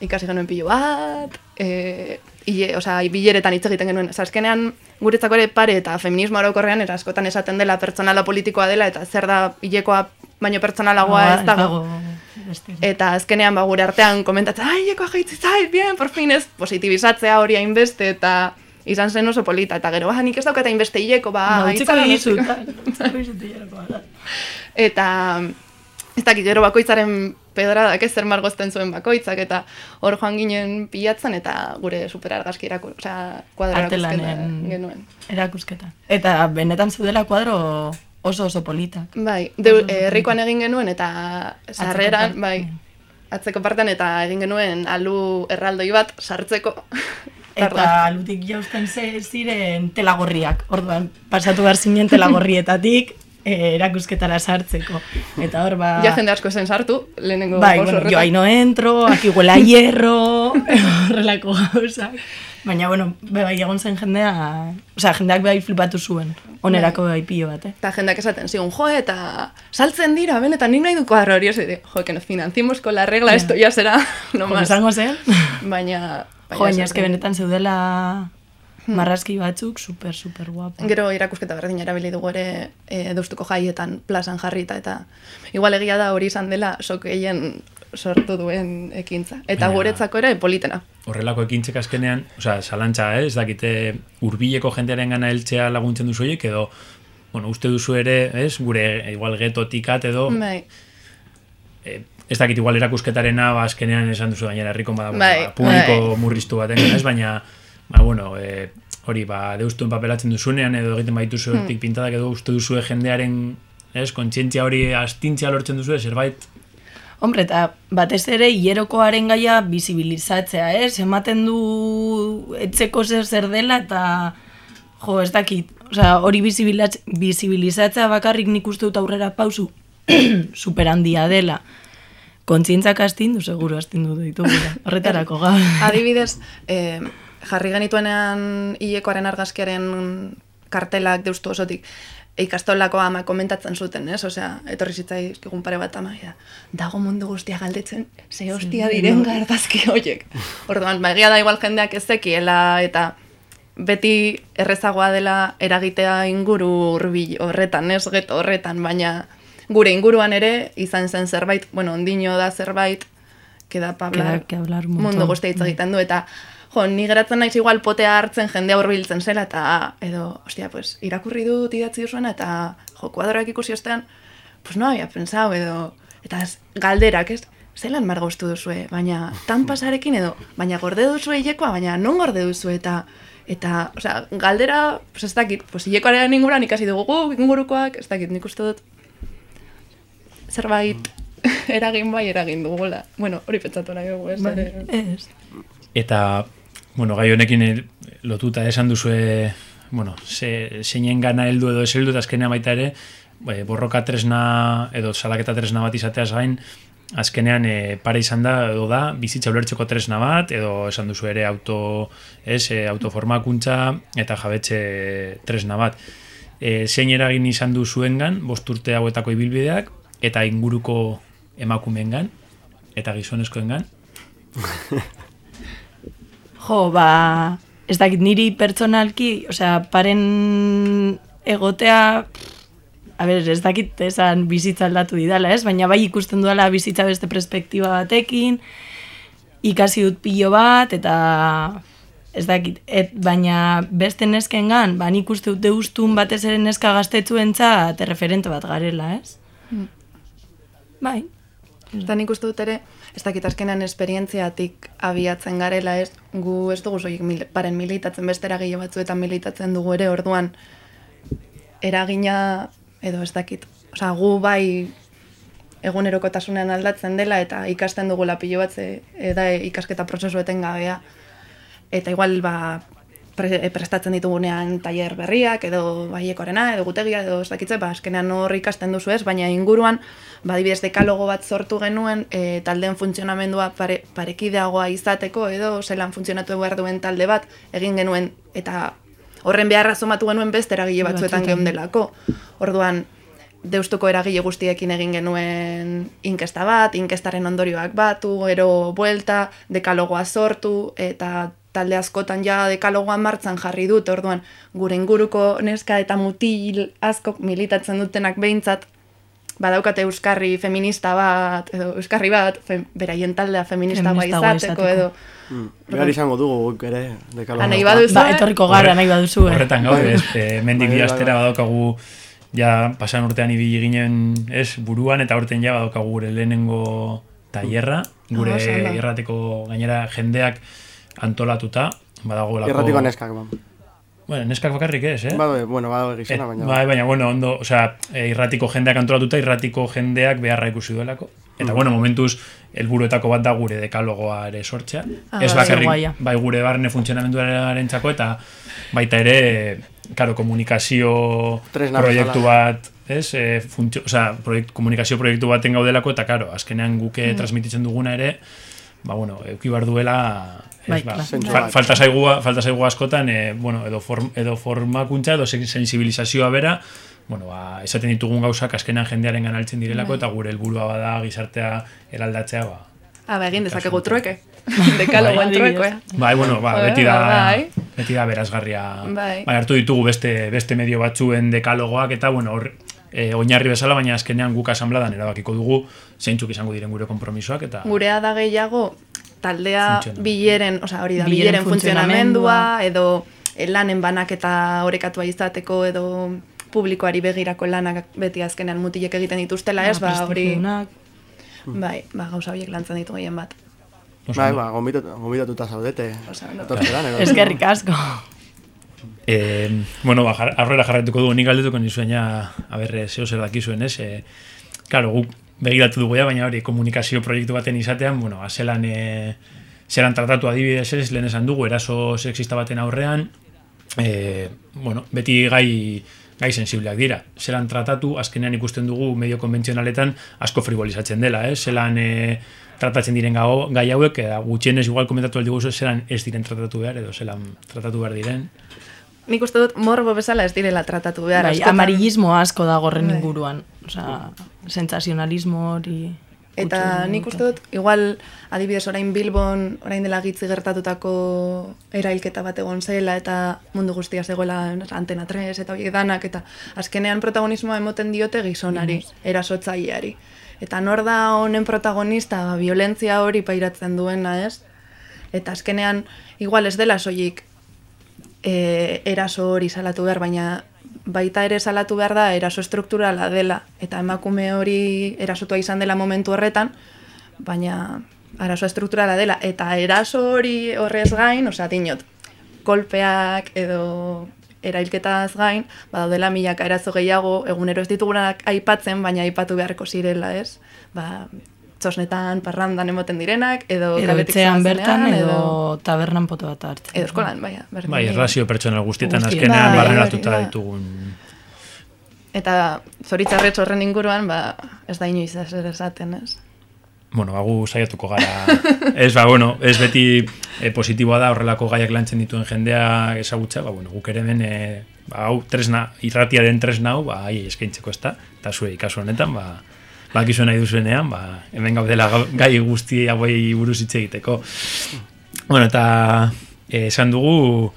Ikasi genuen pilo bat, e, hile, osea, bileretan hitz egiten genuen. Osa, azkenean guretzako ere pare eta feminismo orokorrean era askotan esaten dela pertsonala politikoa dela eta zer da hilekoa baino pertsonalagoa Ba, ez dago. beste. Eta azkenean ba, gure artean komentatzen, ai, eko jaitzi zait, bien, por fin ez, positibizatzea hori hainbeste, eta izan zen oso polita, eta gero, ah, nik ez daukat hainbeste hileko, ba, Ba, utziko aitzara dizu, utziko." tal. Utziko dizu hilerokoa da. Eta, ez dakit, gero bakoitzaren pedradak ez zer margozten zuen bakoitzak, eta hor joan ginen pilatzen, eta gure superargazki osea, kuadro erakusketa genuen. erakusketa. Eta benetan zudela kuadro oso oso politak. Bai, herrikoan egin genuen, eta sarreran, bai, atzeko partean, eta egin genuen alu erraldoi bat sartzeko. Eta alutik jausten ziren telagorriak. Orduan, pasatu behar zinen telagorrietatik, eh, erakusketara sartzeko. Eta hor, ba... Ja jende asko zen sartu, lehenengo Bai, bueno, horretan. yo ahí no entro, aquí huele a hierro, horrelako gauzak. Baina, bueno, bai egon zen jendea, osea, jendeak bai flipatu zuen, onerako bai pilo bat, eh? Eta jendeak esaten zigun, jo, eta saltzen dira, benetan nik nahi du kuadro hori, ose, jo, que nos financimos con la regla, Ja. esto ya será, no Como más. esango zen. Baina... Jo, baina eske benetan zeudela marrazki batzuk, super, super guapo. Gero irakusketa berdin erabili dugu ere e, deustuko jaietan plazan jarrita eta igual egia da hori izan dela sok gehien sortu duen ekintza. Eta Baina- guretzako ere politena. Horrelako ekintzek azkenean, osea, salantza, eh, ez dakite urbileko jendearen gana heltzea laguntzen duzu horiek, edo, bueno, uste duzu ere, ez, gure, igual getotikat edo, Bai. eh, ez dakit igual erakusketarena, ba, azkenean esan duzu gainera herriko bada, Bai, ba, publiko bai. murriztu baten, ez, baina, ba, bueno, eh, hori, ba, deustuen papelatzen duzunean, edo egiten baituzu Hmm. hortik pintadak, edo uste duzu jendearen, ez, kontzientzia hori astintzia lortzen duzu, zerbait, Hombre, eta batez ere hilerokoaren gaia bizibilizatzea, ez? Ematen du etzeko zer zer dela eta jo, ez dakit. Osea, hori bizibilizatzea bakarrik nik uste dut aurrera pausu super handia dela. Kontzientzak astindu, seguru astindu ditugula. Horretarako ga. Adibidez, eh, jarri genituenean hilekoaren argazkiaren kartelak deustu osotik, ikastolako ama komentatzen zuten, ez? Osea, etorri zitzaizkigun pare bat ama, ja, dago mundu guztia galdetzen, ze hostia diren no? gardazki horiek. Orduan, ba, egia da igual jendeak ez zekiela, eta beti errezagoa dela eragitea inguru hurbil horretan, ez geto horretan, baina gure inguruan ere izan zen zerbait, bueno, ondino da zerbait, queda pa hablar, Queda que hablar un montón. mundu guztia hitz egiten du, eta jo, ni geratzen naiz igual potea hartzen jendea hurbiltzen zela, eta edo, ostia, pues, irakurri dut idatzi duzuena, eta jo, kuadroak ikusi ostean, pues no había pensado, edo, eta ez, galderak, ez, zelan margoztu duzue, baina tan pasarekin edo, baina gorde duzue hilekoa, baina non gorde duzue, eta eta, osea, galdera, pues ez dakit, pues hilekoaren inguruan ikasi dugu guk, ingurukoak, ez dakit, nik uste dut, zerbait eragin bai eragin dugula. Bueno, hori pentsatu nahi dugu, ez? Bai, ez. Eta, bueno, gai honekin eh, lotuta esan duzue, bueno, ze, zeinen gana heldu edo heldu, eta azkenean baita ere, e, borroka tresna edo salaketa tresna bat izateaz gain, azkenean e, pare izan da, edo da, bizitza ulertzeko tresna bat, edo esan duzu ere auto, ez, e, autoformakuntza eta jabetxe tresna bat. E, zein eragin izan du zuengan, bost urte hauetako ibilbideak, eta inguruko emakumeengan, eta gizonezkoengan, Jo, ba, ez dakit niri pertsonalki, osea, paren egotea, a ber, ez dakit esan bizitza aldatu didala, ez? Baina bai ikusten duela bizitza beste perspektiba batekin, ikasi dut pilo bat, eta ez dakit, et, baina beste neskengan, ba, nik uste dut deustun batez ere neska gaztetzuentzat referente bat garela, ez? Mm. Bai. Eta nik uste dut ere, ez dakit azkenean esperientziatik abiatzen garela, ez? Gu ez dugu soilik mil, paren militatzen beste eragile batzuetan militatzen dugu ere, orduan eragina, edo ez dakit, osea, gu bai egunerokotasunean aldatzen dela eta ikasten dugula pilo bat ze e, da ikasketa prozesu etengabea. Eta igual ba pre, prestatzen ditugunean tailer berriak edo baiekorena edo gutegia edo ez dakitze, ba azkenean hor ikasten duzu ez, baina inguruan ba adibidez dekalogo bat sortu genuen e, taldeen funtzionamendua pare, parekideagoa izateko edo zelan funtzionatu behar duen talde bat egin genuen eta horren beharra zomatu genuen beste eragile batzuetan Batzuetan. geundelako. Orduan, deustuko eragile guztiekin egin genuen inkesta bat, inkestaren ondorioak batu, gero buelta, dekalogoa sortu, eta talde askotan ja dekalogoa martzan jarri dut, orduan gure inguruko neska eta mutil asko militatzen dutenak behintzat, badaukate euskarri feminista bat, edo euskarri bat, fe, beraien taldea feministagoa Feministagoa izateko, izateko. edo Mm. Behar izango dugu guk ere. dekalogoa. Nahi baduzu, Ba, etorriko gara, nahi baduzu, eh? Horretan gaude, ez, e, mendik Bai, bi bai, bai. badaukagu ja pasan urtean ibili ginen, ez, buruan eta urtean ja badaukagu gure lehenengo tailerra, gure Ah, ondo. irrateko gainera jendeak antolatuta, badagoelako... Irratiko neskak, ba. Bueno, neskak bakarrik ez, eh? Bado, bueno, bado gizona, Et- baina. Bai, baina, bueno, ondo, osea, e, irratiko jendeak antolatuta, irratiko jendeak beharra ikusi duelako. Eta, Mm. bueno, momentuz, helburuetako bat da gure dekalogoa ere sortzea. Ah, ez bai. bakarrik, Guaia. bai gure barne funtzionamenduaren txako, eta baita ere, karo, komunikazio proiektu bat ez? E, funtzio, osea, proiekt, komunikazio proiektu baten gaudelako, eta karo, azkenean guke Mm. transmititzen duguna ere, ba, bueno, euki bar duela, ez, Bai, ba, fa- falta zaigu, falta zaigu askotan, e, bueno, edo, form, edo formakuntza, edo sen- sensibilizazioa bera, bueno, ba, esaten ditugun gauzak azkenean jendearen ganaltzen direlako, Bai. eta gure helburua bada gizartea eraldatzea, ba, Ah, ba, egin dezakegu trueke. Dekalogoen Bai, truekoa. Bai, bueno, ba, Bai, beti da, bai. beti da berazgarria. Bai. Bai, hartu ditugu beste, beste medio batzuen dekalogoak eta, bueno, hor, e, oinarri bezala, baina azkenean guk asanbladan erabakiko dugu zeintzuk izango diren gure konpromisoak eta... Gurea da gehiago taldea bileren, osea, hori da, Bileren bileren funtzionamendua, edo eh, lanen banaketa orekatua izateko, edo publikoari begirako lanak beti azkenean mutilek egiten dituztela, ez, ba, hori... prestigionak. Bai, ba, gauza horiek lantzen ditu gehien bat. Bai, ba, gombitatu- gombitatuta zaudete. Eskerrik asko. E, bueno, ba, aurrera jarraituko dugu, nik galdetuko nizuena, a ber, eh, zeo zer dakizuen, ez? E, claro, guk begiratu dugu ja, baina hori komunikazio proiektu baten izatean, bueno, azelan, e, zelan tratatu adibidez ez, lehen esan dugu, eraso sexista baten aurrean, e, bueno, beti gai gai sensibleak dira. Zelan tratatu, azkenean ikusten dugu medio konbentzionaletan asko frivolizatzen dela, eh? Zelan e, tratatzen diren gau, gai hauek, eta gutxienez igual komentatu aldi zelan ez diren tratatu behar, edo zelan tratatu behar diren. Nik uste dut morbo bezala ez direla tratatu behar. Bai, askotan. amarillismo asko dago horren Bai. inguruan. Osea, sensazionalismo hori... Eta nik uste dut, igual, adibidez orain Bilbon, orain dela gitzi gertatutako erailketa bat egon zela, eta mundu guztia zegoela antena 3 eta horiek danak, eta azkenean protagonismoa emoten diote gizonari, erasotzaileari. Eta nor da honen protagonista, ba, violentzia hori pairatzen duena, ez? Eta azkenean, igual ez dela soilik e, eraso hori salatu behar, baina baita ere salatu behar da eraso strukturala dela, eta emakume hori erasotua izan dela momentu horretan, baina arazo strukturala dela, eta eraso hori horrez gain, osea, dinot, kolpeak edo erailketaz gain, badaudela milaka erazo gehiago, egunero ez ditugunak aipatzen, baina aipatu beharko zirela, ez? Ba, txosnetan, parrandan emoten direnak, edo, Edo etxean bertan, edo tabernan poto bat hartzen. Edo eskolan, baina. berdin. Bai, erlazio pertsonal guztietan azkenean Bai, barneratuta hori da. ditugun. Eta zoritzarretz horren inguruan, ba, ez da inoiz ez esaten, ez? Bueno, agu saiatuko gara. ez, ba, bueno, ez beti e, positiboa da horrelako gaiak lantzen dituen jendea ezagutza, ba, bueno, guk ere hemen, e, ba, hau, tresna, irratia den tresna hau, ba, ai, eskaintzeko ez da, eta zuei kasu honetan, ba, bakizu nahi duzuenean, ba, hemen gaudela gau- gai guzti hauei buruz hitz egiteko. Bueno, eta e, esan dugu,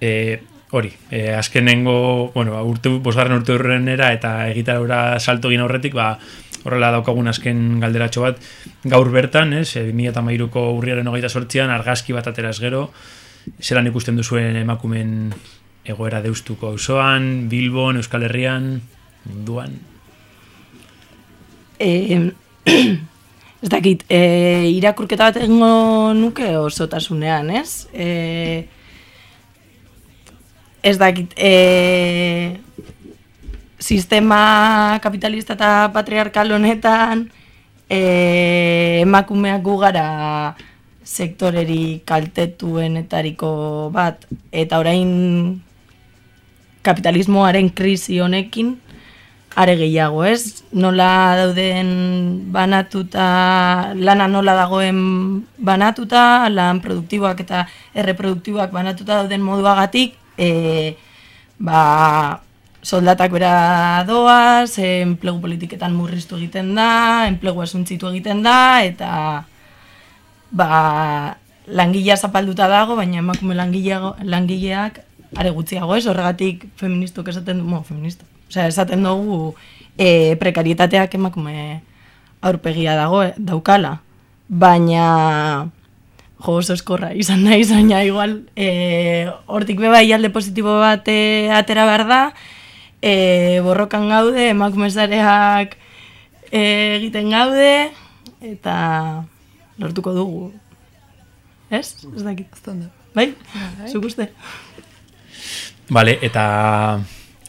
e, hori, e, azkenengo, bueno, ba, urte, bosgarren urte horrenera eta egitarora salto egin aurretik, ba, horrela daukagun azken galderatxo bat, gaur bertan, ez, e, 2008ko urriaren hogeita sortzian, argazki bat ateraz gero, zelan ikusten duzuen emakumen egoera deustuko auzoan, Bilbon, Euskal Herrian, munduan. E, ez dakit, e, irakurketa bat egingo nuke osotasunean, ez? E, ez dakit, e, sistema kapitalista eta patriarkal honetan e, emakumeak gu gara sektoreri kaltetuenetariko bat eta orain kapitalismoaren krisi honekin are gehiago, ez? Nola dauden banatuta, lana nola dagoen banatuta, lan produktiboak eta erreproduktiboak banatuta dauden moduagatik, e, ba, soldatak bera doaz, enplegu politiketan murriztu egiten da, enplegu asuntzitu egiten da, eta ba, langilea zapalduta dago, baina emakume langilea, langileak are gutxiago ez, horregatik feministok esaten du, mo, feminista. Osea, esaten dugu e, prekarietateak emakume aurpegia dago, eh, daukala. Baina jo oso eskorra izan nahi baina igual e, hortik beba alde positibo bat e, atera behar da, e, borrokan gaude, emakume zareak e, egiten gaude, eta lortuko dugu. Ez? Ez dakit. Bai? Zuk uste? Vale, eta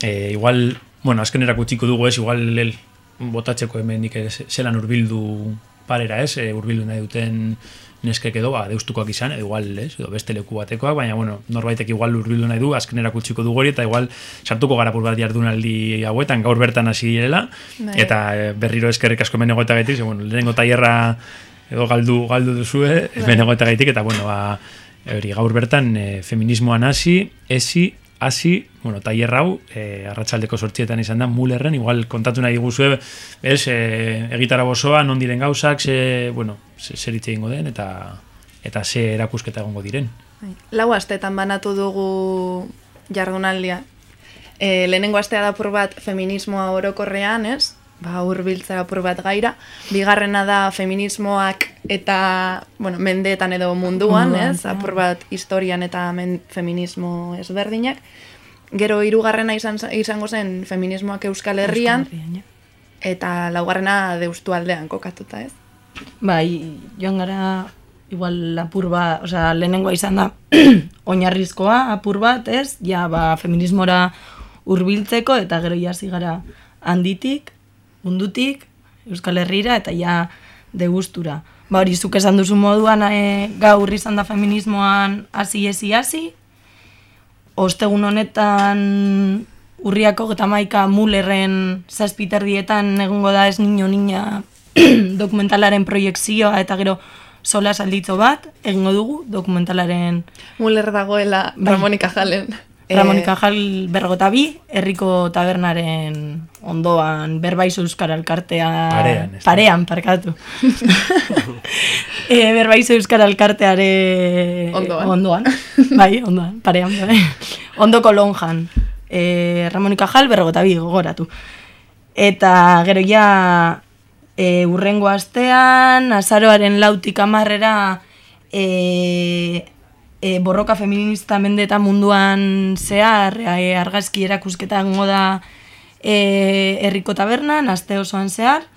e, igual, bueno, azkenerako utziko dugu ez, igual el, botatzeko hemen nik ere ze- zelan urbildu parera ez, e, urbildu nahi duten neskek edo, ba, deustukoak izan, edo igual, ez, edo beste leku batekoak, baina, bueno, norbaitek igual urbildu nahi du, azkenera kutsiko du hori, eta igual sartuko gara bat jardunaldi hauetan, gaur bertan hasi direla, Bai. eta e, berriro eskerrik asko menego eta gaitik, bueno, lehenengo tailerra edo galdu, galdu duzue, Bai. menego eta gaitik, eta, bueno, ba, hori gaur bertan e, feminismoan hasi, esi, hasi, bueno, tailer hau, e, arratsaldeko sortxietan izan da, mulerren, igual kontatu nahi guzue, ez, e, egitara bosoa, non diren gauzak, ze, bueno, hitz egingo den, eta eta ze erakusketa egongo diren. Bai. Lau astetan banatu dugu jardunaldia. E, lehenengo astea da apur bat feminismoa orokorrean, ez? Ba, urbiltzea apur bat gaira. Bigarrena da feminismoak eta, bueno, mendeetan edo munduan, Munduan, ez? Apur bat historian eta men, feminismo ezberdinak. Gero hirugarrena izan, izango zen feminismoak Euskal Herrian, eta laugarrena deustu aldean kokatuta, ez? Bai, joan gara igual apur bat, osea, lehenengoa izan da oinarrizkoa apur bat, ez? Ja, ba, feminismora hurbiltzeko eta gero ja hasi gara handitik, mundutik, Euskal Herrira eta ja degustura. Ba, hori zuk esan duzu moduan e, gaur izan da feminismoan hasi ezi hasi. Ostegun honetan urriako geta maika mulerren zazpiterdietan egongo da ez niño niña dokumentalaren proiekzioa eta gero sola salditzo bat egingo dugu dokumentalaren Muller dagoela Bai. Ramonika Jalen. Ramon Eh, Cajal berrogota bi, herriko tabernaren ondoan berbaizo euskara elkartea... Parean, ez. Parean, parkatu. e, berbaizo euskara elkarteare... Ondoan. Ondoan. bai, ondoan, parean. Bai. Ondoko lonjan. E, Ramon Cajal berrogota bi, gogoratu. Eta gero ja e, urrengo astean, azaroaren lautik amarrera e, e, borroka feminista mendeta munduan zehar e, argazki erakusketa egongo da e, herriko tabernan, aste osoan zehar,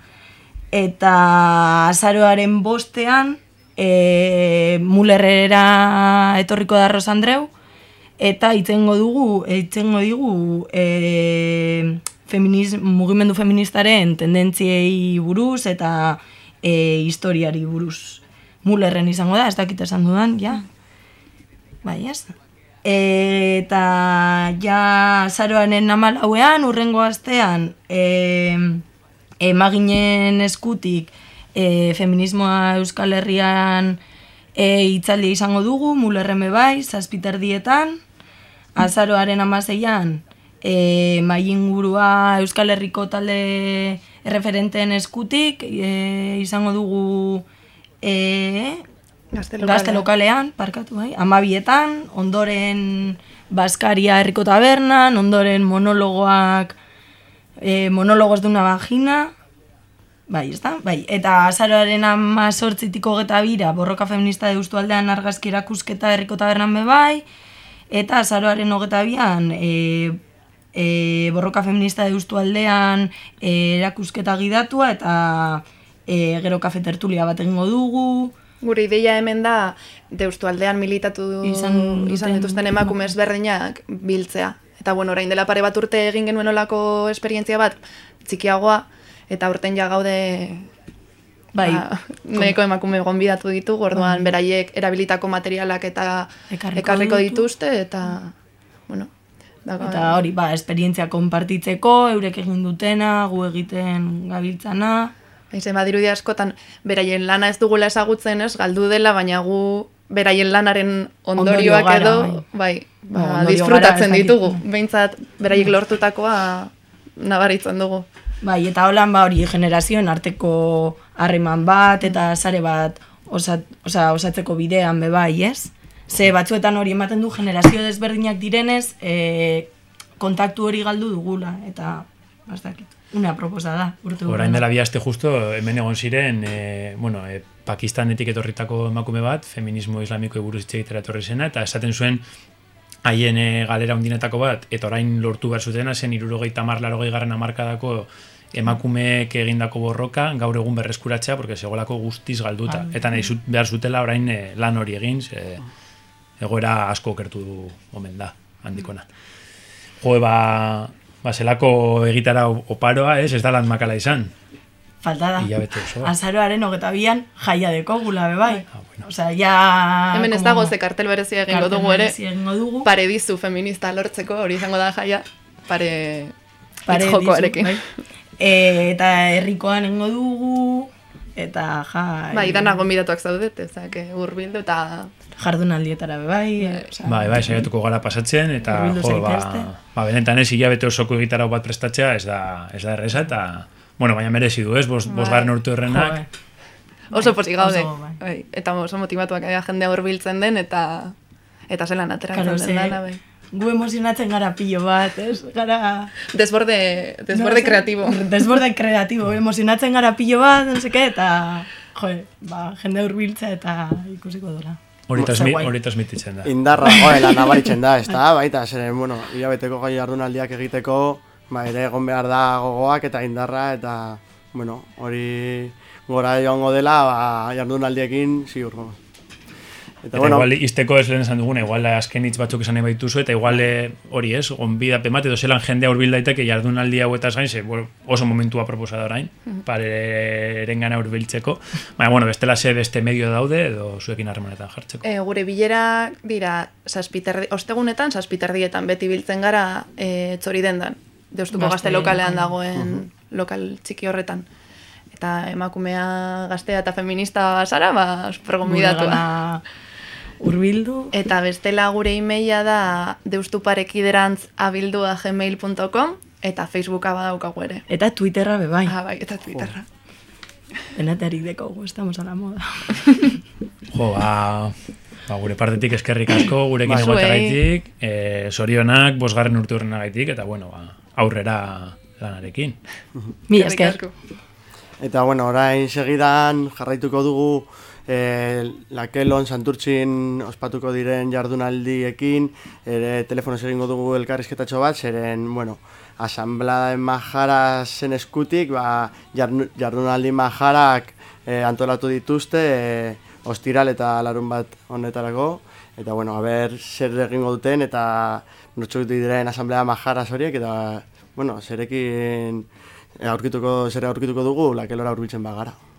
eta azaroaren bostean e, mulerrera etorriko da Rosandreu, eta itzengo dugu, itzengo digu e, feminiz, mugimendu feministaren tendentziei buruz eta e, historiari buruz. Mulerren izango da, ez dakit esan dudan, ja. Bai, ez? Eta ja zaroanen amalauean, urrengo astean, e, emaginen eskutik e, feminismoa Euskal Herrian e, itzaldia izango dugu, mulerreme bai, zazpiterdietan, azaroaren amaseian, e, maingurua Euskal Herriko talde erreferenteen eskutik, e, izango dugu e, Gazte gazte lokalean, parkatu bai, amabietan, ondoren Baskaria herriko tabernan, ondoren monologoak, e, monologos de una vagina, bai, ez da? Bai, eta azaroaren ama sortzitiko geta bira, borroka feminista de aldean argazki erakusketa herriko tabernan be bai, eta azaroaren hogeta bian, e, e, borroka feminista de aldean e, erakusketa gidatua, eta e, gero kafe tertulia bat egingo dugu, Gure ideia hemen da, deustu aldean militatu Izan izan, dituzten emakume ezberdinak biltzea. Eta bueno, orain dela pare bat urte egin genuen olako esperientzia bat, txikiagoa, eta urten ja gaude Bai. ba, nahiko emakume gonbidatu ditugu, orduan Bai. beraiek erabilitako materialak eta Ekarriko ekarriko ditu. dituzte, eta, bueno, dago- Eta hori, ba, esperientzia konpartitzeko, eurek egin dutena, gu egiten gabiltzana. Haize, badirudi askotan, beraien lana ez dugula ezagutzen, ez, galdu dela, baina gu beraien lanaren ondorioak Ondorio gara, edo, bai. bai, Ba, ba, disfrutatzen gara, ditugu. Behintzat, beraiek lortutakoa nabaritzen dugu. Bai, eta holan ba hori generazioen arteko harreman bat eta sare bat osat, osa, osatzeko bidean be bai, ez? Ze batzuetan hori ematen du generazio desberdinak direnez, e, kontaktu hori galdu dugula eta ba, ez dakit. Una proposa da, urte Orain dela bi aste justo hemen egon ziren, e, bueno, e, Pakistanetik etorritako emakume bat, feminismo islamiko buruz hitz egitera etorri zena, eta esaten zuen haien e, galera undinetako bat, eta orain lortu behar zutena zen irurogeita mar larogei garren amarkadako emakumeek egindako borroka gaur egun berreskuratzea, porque segolako guztiz galduta. Ah. Eta nahi zut, behar zutela orain e, lan hori egin, ze, egoera asko okertu omen da, handikona. Jo, ba, ba zelako egitara oparoa, ez, ez da lan makala izan. falta da. Hilabete oso. Azaroaren hogeta bian jaia dekogula, be bai. Osea, ja... Hemen ez dago ze kartel berezia egingo dugu ere. berezia egingo dugu. Pare dizu feminista lortzeko, hori izango da jaia, pare, Pare dizu, bai. E, eta herrikoan engo dugu, eta ja... Bai, dana gonbidatuak zaudete, ezak, urbildu eta... Jardunaldietara be bai. e, osea, Bai, bai, saiatuko gara pasatzen, eta, jo, ba, ba, benetan ez hilabete osoko gitarra bat prestatzea, ez da, ez da erreza, eta, bueno, baina merezi du, ez, bos, Bai. bosgarren urte horrenak, Jo, Oso pozik gaude. Oso, bai. bai. Eta oso motivatuak ega jendea hurbiltzen den, eta eta zelan ateratzen den dana, bai. Gu emozionatzen gara pilo bat, ez? Gara... Desborde, desborde No, kreatibo. Desborde kreatibo, emozionatzen gara pilo bat, no seke, eta... Jo, ba, jende hurbiltza eta ikusiko dola. hori, transmititzen da. Indarra goela nabaritzen da, ez da, baita, zeren, bueno, hilabeteko gai jardunaldiak egiteko, ba, ere egon behar da gogoak eta indarra, eta, bueno, hori gora joango dela, ba, jardunaldiekin, ziur, bueno. Eta, igual izteko ez lehen esan duguna, igual azken hitz batzuk esan nahi baituzu, eta igual eh, hori ez, gonbida pemat edo zelan jendea hurbil daiteke jardunaldi hauetaz gain, ze bueno, oso momentua proposa da orain, Mhm. pare erengana hurbiltzeko. Baina, bueno, bestela ze beste medio daude, edo zuekin harremanetan jartzeko. E, gure bilera dira saspiterdi, ostegunetan saspiterdietan beti biltzen gara e, txori dendan. Deustuko Gazte- lokalean dagoen lokal txiki horretan. Eta emakumea gaztea eta feminista zara, ba, supergonbidatua. Urbildu. Eta bestela gure emaila da deustuparekiderantz abildua gmail.com eta Facebooka badaukagu ere. Eta Twitterra be bai. Ah, bai, eta Twitterra. Denetarik dekogu, estamos a la moda. Jo, ba, ba, gure partetik eskerrik asko, gurekin Bai. egotaraitik, e, sorionak, bosgarren urte horrenagaitik, eta bueno, ba, aurrera lanarekin. Mila esker. Eta, bueno, orain segidan jarraituko dugu eh, lakelon santurtzin ospatuko diren jardunaldiekin, ere telefonoz egingo dugu elkarrizketatxo bat, zeren, bueno, asamblea majara zen eskutik, ba, jardunaldi majarak eh, antolatu dituzte, eh, ostiral eta larun bat honetarako, eta, bueno, a ber, zer egingo duten, eta nortzuk diren asamblea majara horiek, eta, bueno, zerekin aurkituko, zer aurkituko dugu, lakelora urbiltzen bagara.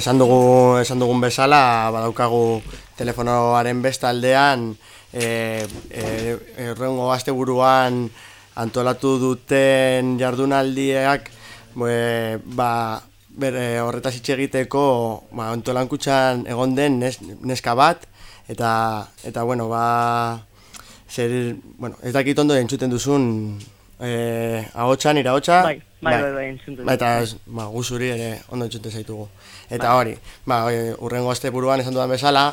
Esan dugu esan dugun bezala badaukagu telefonoaren beste aldean e, e, errengo asteburuan antolatu duten jardunaldiak e, ba, bere horretaz hitz egiteko ba, antolankutxan egon den nes, neska bat eta eta bueno ba zer, bueno, ez dakit ondo entzuten duzun eh ahotsa nira ahotsa Bai, bai, bai, bai, entzuten dut. Ba, eta ba, guzuri ere ondo entzuten zaitugu. Eta hori, ba, e, urrengo aste buruan esan dudan bezala,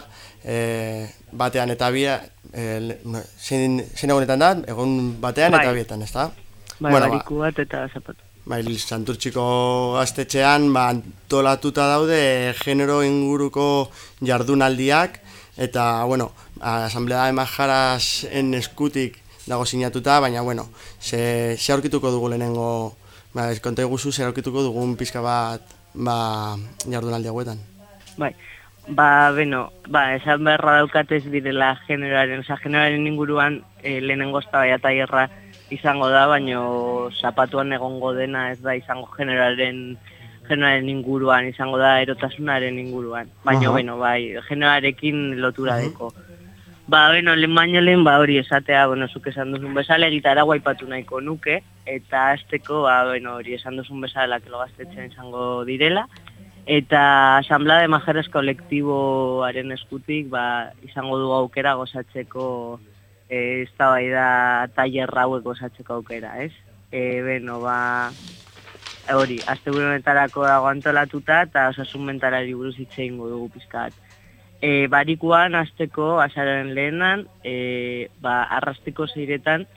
e, batean eta bia, e, zein, zein egunetan da, egun batean Bai. eta bietan, ezta? Bai, Bueno, bariku bat eta zapatu. Bai, Santurtziko gaztetxean ba, antolatuta daude genero inguruko jardunaldiak eta, bueno, Asamblea de Majaras en eskutik dago sinatuta, baina, bueno, ze, ze aurkituko dugu lehenengo, ba, ez konta eguzu, ze aurkituko dugun pizka bat ba, jardunaldi hauetan. Bai, ba, beno, ba, esan beharra daukatez direla generoaren, oza, generoaren inguruan e, lehenengo eztabaida tailerra izango da, baino zapatuan egongo dena ez da izango generoaren generoaren inguruan, izango da erotasunaren inguruan. Baina, bueno, bai, generoarekin lotura deko. Ba, beno, lehen baino lehen, ba, hori esatea, bueno, zuk esan duzun bezala, gitara guaipatu nahiko nuke, eta azteko, ba, bueno, hori esan duzun bezala, kelo gaztetzen izango direla, eta Asamblea de Majeres kolektiboaren eskutik, ba, izango du aukera gozatzeko, e, eztabaida tailer hauek gozatzeko aukera, ez? E, beno, ba, hori, azte honetarako dago antolatuta, eta osasun mentalari buruz hitz egingo dugu pizkat. E, barikuan, azteko, azaren lehenan, e, ba, arrastiko zeiretan,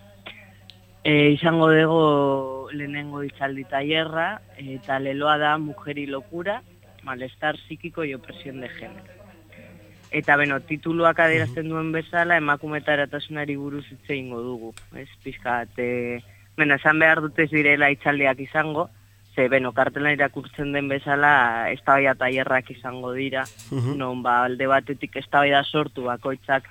e, izango dugu lehenengo itzaldi tailerra, eta leloa da Mujeri Lokura, malestar psikiko y opresión de género. Eta beno, tituluak adierazten duen bezala, emakume eta eratasunari buruz hitz egingo dugu. Ez, pizkat, e, beno, esan behar dute ez direla itzaldiak izango, ze, beno, kartelan irakurtzen den bezala, eztabaida tailerrak izango dira, Mhm. non ba, alde batetik eztabaida sortu bakoitzak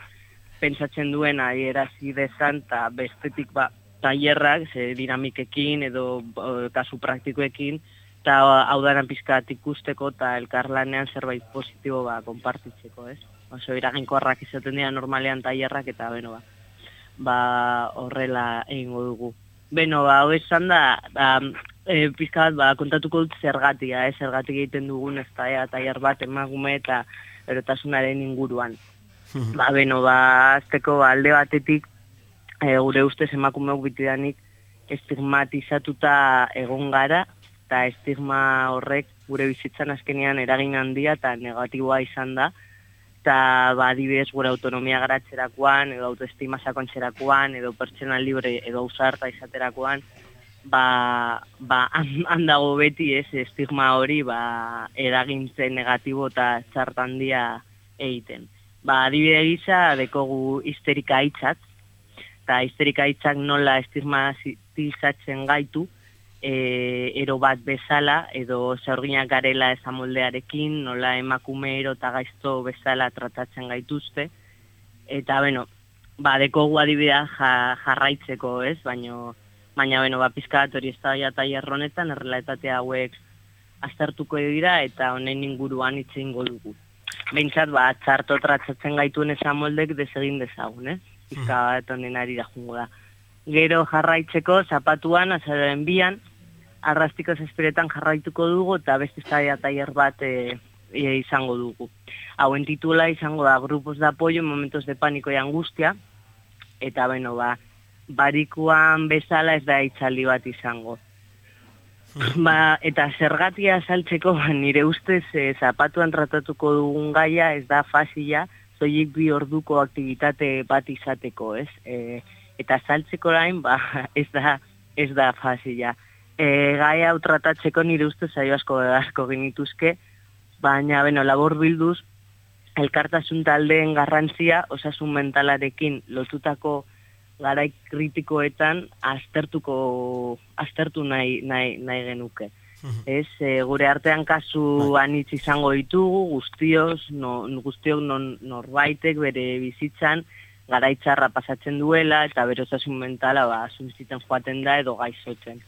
pentsatzen duen adierazi dezan, eta bestetik ba, tailerrak, ze dinamikekin edo eh, kasu praktikoekin, eta hau dana pizkat ikusteko eta elkarlanean zerbait positibo ba, konpartitzeko, ez? Oso iraginkorrak izaten dira normalean tailerrak eta beno ba, ba horrela egingo dugu. Beno, ba, hau esan da, ba, e, pizka bat, ba, kontatuko dut zergatia, eh? zergatik egiten dugun ez da, tailer bat emakume eta erotasunaren inguruan. Ba, beno, ba, azteko ba, alde batetik, e, gure ustez emakumeok bitidanik estigmatizatuta egon gara, eta estigma horrek gure bizitzan azkenean eragin handia eta negatiboa izan da, eta ba, adibidez gure autonomia garatzerakoan, edo autoestima sakontzerakoan, edo pertsona libre, edo ausarta izaterakoan, ba, ba han, dago beti ez estigma hori ba, eragintzen negatibo eta txartan handia egiten. Ba, adibide gisa, dekogu histerika hitzak, eta histerika hitzak nola estigmatizatzen gaitu, e, ero bat bezala, edo zaurginak garela esan moldearekin, nola emakume ero eta gaizto bezala tratatzen gaituzte, eta, beno, ba, dekogu adibidea ja, jarraitzeko, ez, baino, baina, beno, ba, pizkat hori ez da tailer honetan, errealitate hauek aztertuko dira, eta honen inguruan hitz egingo dugu. Behintzat, ba, txarto tratatzen gaituen esan moldek desegin dezagun, ez? Pizka bat honen ari da jungo da. Gero jarraitzeko, zapatuan, azaren bian, arrastiko zazpiretan jarraituko dugu eta beste zaila tailer bat e, e, izango dugu. Hauen titula izango da grupos de apoyo en momentos de pánico y angustia, eta beno, ba, barikuan bezala ez da itzaldi bat izango. Ba, eta zergatia azaltzeko, ba, nire ustez e, zapatuan tratatuko dugun gaia ez da fasila, zoiek bi orduko aktivitate bat izateko, ez? E, eta azaltzeko orain, ba, ez da, ez da fasila. E, gai hau tratatzeko nire ustez zaio asko asko genituzke, baina, beno, labor bilduz, elkartasun taldeen garrantzia osasun mentalarekin lotutako garai kritikoetan aztertuko aztertu nahi, nahi, nahi genuke. Ez, e, gure artean kasu anitz izango ditugu, guztioz, no, guztiok non, norbaitek bere bizitzan garaitzarra pasatzen duela eta bere osasun mentala ba, sunzitzen joaten da edo gaizotzen.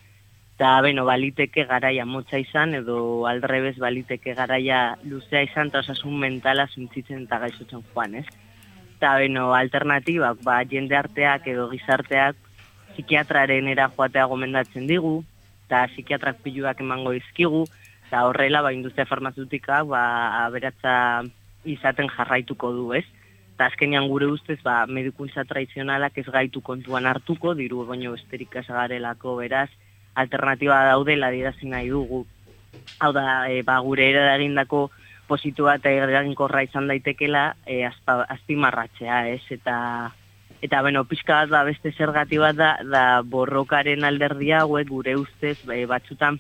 Eta, beno, baliteke garaia motza izan, edo aldrebez baliteke garaia luzea izan, eta osasun mentala zuntzitzen eta gaizotzen joan, ez? Eta, beno, alternatibak, ba, jende arteak edo gizarteak psikiatraren era joatea gomendatzen digu, eta psikiatrak piluak emango dizkigu, eta horrela, ba, industria farmazeutika, ba, aberatza izaten jarraituko du, ez? Eta azkenean gure ustez, ba, medikuntza tradizionalak ez gaitu kontuan hartuko, diru baino besterik ez garelako, beraz, alternatiba daudela dirazi nahi dugu. Hau da, e, ba, gure eragindako positua eta eraginkorra izan daitekela e, azpa, azpimarratzea, ez? Eta, eta bueno, pixka bat ba, beste zergati bat da, da borrokaren alderdia hauek gure ustez e, batzutan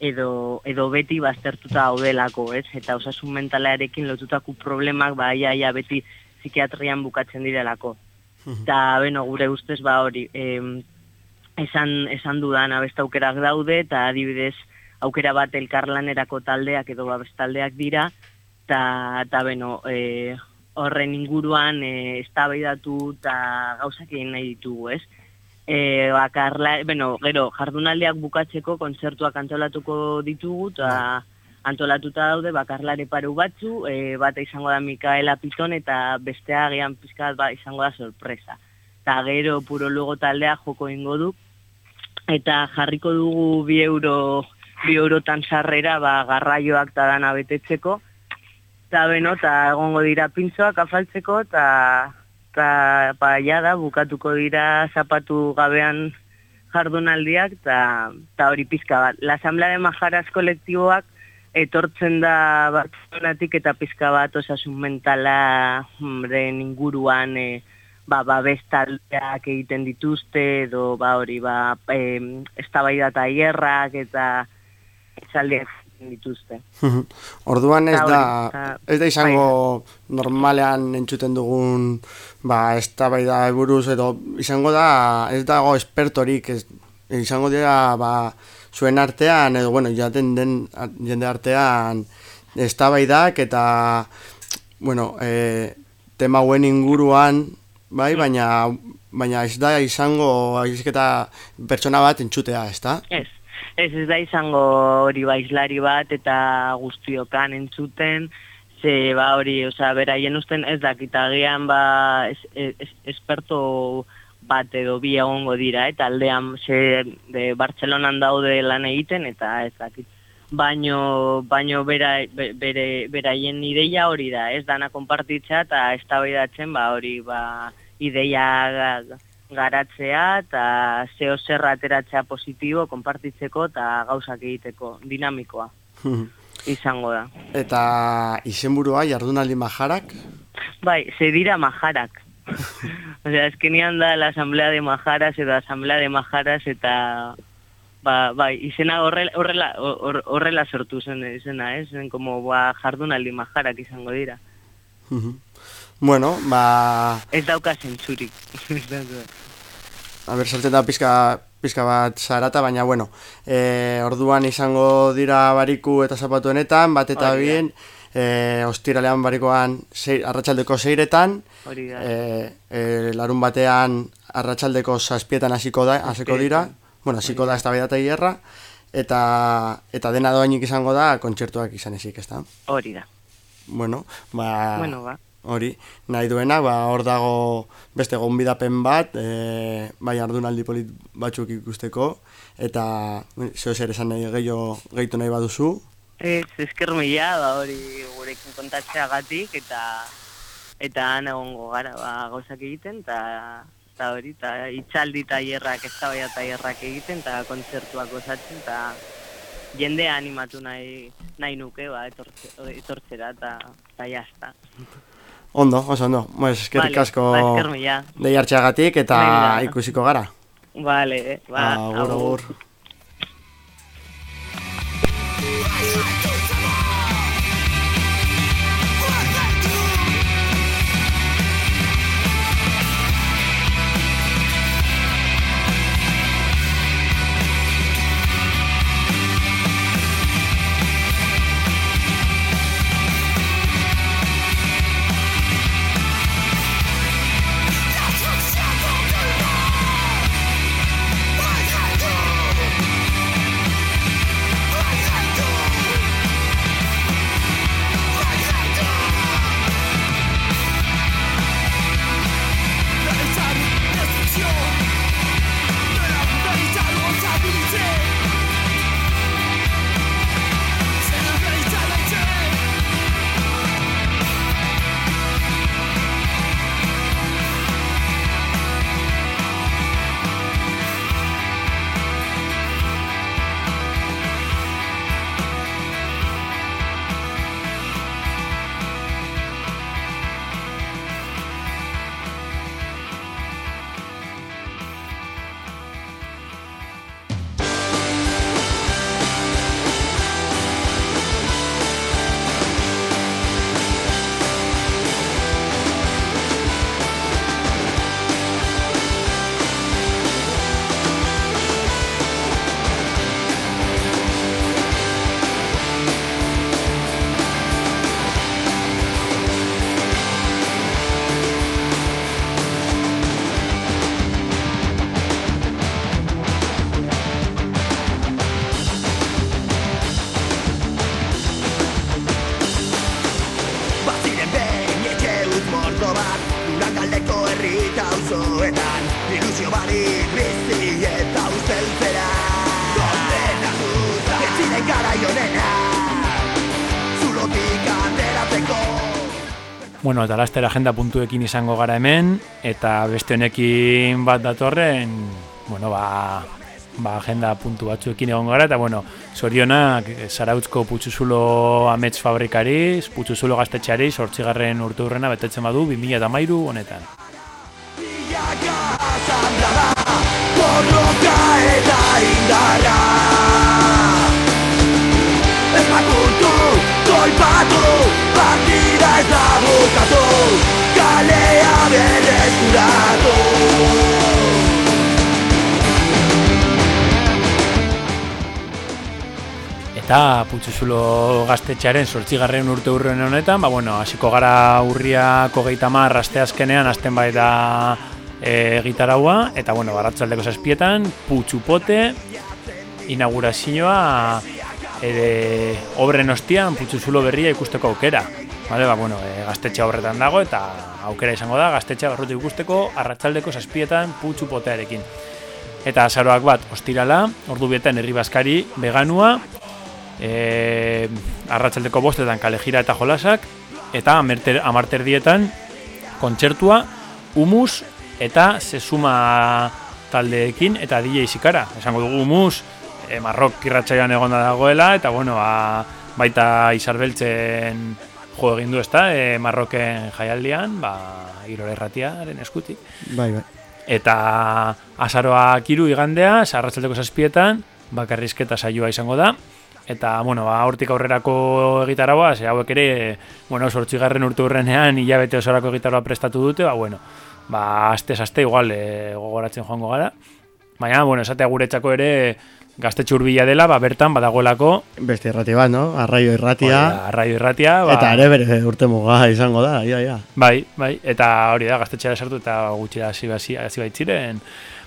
edo, edo beti baztertuta daudelako, ez? Eta osasun mentalarekin lotutako problemak ba ia, ia beti psikiatrian bukatzen direlako. Eta, bueno, gure ustez ba hori, em, esan, esan dudan abeste aukerak daude, eta adibidez aukera bat elkarlanerako taldeak edo babestaldeak dira, eta, eta bueno, e, horren inguruan e, eztabaidatu eta gauzak egin nahi ditugu, ez? E, bakarla, bueno, gero, jardunaldiak bukatzeko kontzertuak antolatuko ditugu, eta antolatuta daude bakarlare paru batzu, e, bata izango da Mikaela Piton eta bestea agian pizkat ba, izango da sorpresa. Eta gero puro luego taldea joko ingo du, eta jarriko dugu bi euro bi eurotan sarrera ba, garraioak eta dana betetzeko, eta beno, eta egongo dira pintzoak afaltzeko, eta eta ba, ja da, bukatuko dira zapatu gabean jardunaldiak, eta hori pizka bat. La Asamblea de Majaras kolektiboak etortzen da Bartzelonatik eta pizka bat osasun mentala den inguruan e, ba, babes taldeak egiten dituzte, edo ba hori, ba, e, eztabaida tailerrak eta egiten dituzte. Orduan ez da, ez da izango normalean entzuten dugun ba, eztabaida buruz edo izango da, ez dago espertorik, ez, izango dira ba, zuen artean edo bueno, jaten den jende artean eztabaidak eta bueno, e, tema hauen inguruan bai, baina baina ez da izango eta pertsona bat entzutea, ezta? Ez, ez ez da izango hori baizlari bat eta guztiokan entzuten, ze ba hori, osea, beraien usten ez dakit agian ba es, es, esperto bat edo bi egongo dira, eta aldean ze de Bartzelonan daude lan egiten eta ez dakit. Baino, baino bera, be- bere, beraien ideia hori da, ez dana konpartitza eta eztabaidatzen ba hori ba ideia garatzea eta zeo zerra ateratzea positibo, konpartitzeko eta gauzak egiteko, dinamikoa izango da. Eta izenburua jardunaldi majarak, Bai, ze dira majarak. Osea, azkenean da la asamblea de majaras edo asamblea de majaras eta ba, bai, izena horrela, horrela, hor- horrela sortu zen izena, ez? Zen como ba, jardunaldi majarak izango dira. bueno, ba, Ez dauka zentzurik. Ez a ber, saltzen da pizka, pizka bat zarata, baina, bueno, e, orduan izango dira bariku eta zapatu honetan, bat eta Hori da. bien, e, ostiralean barikoan sei, arratsaldeko Hori da. e, e, larun batean arratsaldeko zazpietan hasiko da, hasiko dira, bueno, hasiko da eztabaida eta hierra, eta, eta dena doainik izango da kontzertuak izan ezik, ezta? Hori da. Bueno, ba, Bueno, ba. Hori, nahi duena, ba, hor dago beste gonbidapen bat, e, bai ardunaldi polit batzuk ikusteko, eta zeo zer esan nahi gehiago gehitu nahi baduzu. Ez, esker mila, ba, hori gurekin kontatzeagatik, eta eta egongo gara, ba, gauzak egiten, eta eta hori, eta itxaldi tailerrak, eztabaida tailerrak egiten, eta kontzertuak osatzen, eta jendea animatu nahi, nahi nuke, ba, etortze, etortzera, eta jazta. Ondo, oso ondo, pues, eskerrik Vale, asko ba, esker mila. dei hartxeagatik eta Venga. ikusiko gara. Vale, ba, Agur, agur. Thank Bueno, eta laster agenda puntuekin izango gara hemen, eta beste honekin bat datorren, bueno, ba, ba agenda puntu batzuekin egon gara, eta bueno, zorionak eh, Zarautzko Putzuzulo amets fabrikari, Putzuzulo gaztetxeari, sortzigarren urte hurrena betetzen badu, 2000 eta mairu honetan. Borroka eta indarra kolpatu Partida ez da bukatu Kalea berreskuratu Eta Putzuzulo gaztetxearen sortzigarren urte hurren honetan, ba bueno, hasiko gara urriako geita mar aste azkenean, azten bai da e, gitaraua, eta bueno, baratzaldeko zazpietan, Putzupote, inaugurazioa ere obren ostian Putzuzulo berria ikusteko aukera. Vale, ba, bueno, e, gaztetxe horretan dago eta aukera izango da gaztetxe barrutu ikusteko arratzaldeko zazpietan Putzupotearekin. Eta azaroak bat, ostirala, ordu bietan herri baskari veganua, e, arratzaldeko bostetan kalejira eta jolasak, eta amarter, amarterdietan kontzertua, humus eta sesuma taldeekin eta DJ Sikara. Esango dugu humus, e, marrok irratxaian egonda dagoela, eta bueno, ba, baita izarbeltzen jo egin du ezta, e, marroken jaialdian, ba, irore erratiaren eskutik. Bai, bai. Eta azaroak hiru igandea, sarratzaldeko zazpietan, bakarrizketa saioa izango da. Eta, bueno, ba, hortik aurrerako egitaragoa, ze hauek ere, bueno, sortzigarren urte hurrenean, hilabete osorako egitaroa prestatu dute, ba, bueno, ba, astez aste igual e, gogoratzen joango gara. Baina, bueno, esatea guretzako ere, gaztetxe urbila dela, ba, bertan badagoelako... Beste irrati bat, no? Arraio irratia. Hori da, arraio irratia. Ba, Eta ere bere urte muga izango da, ia, ia. Bai, bai, eta hori da, gaztetxeara sartu eta gutxira hasi baitziren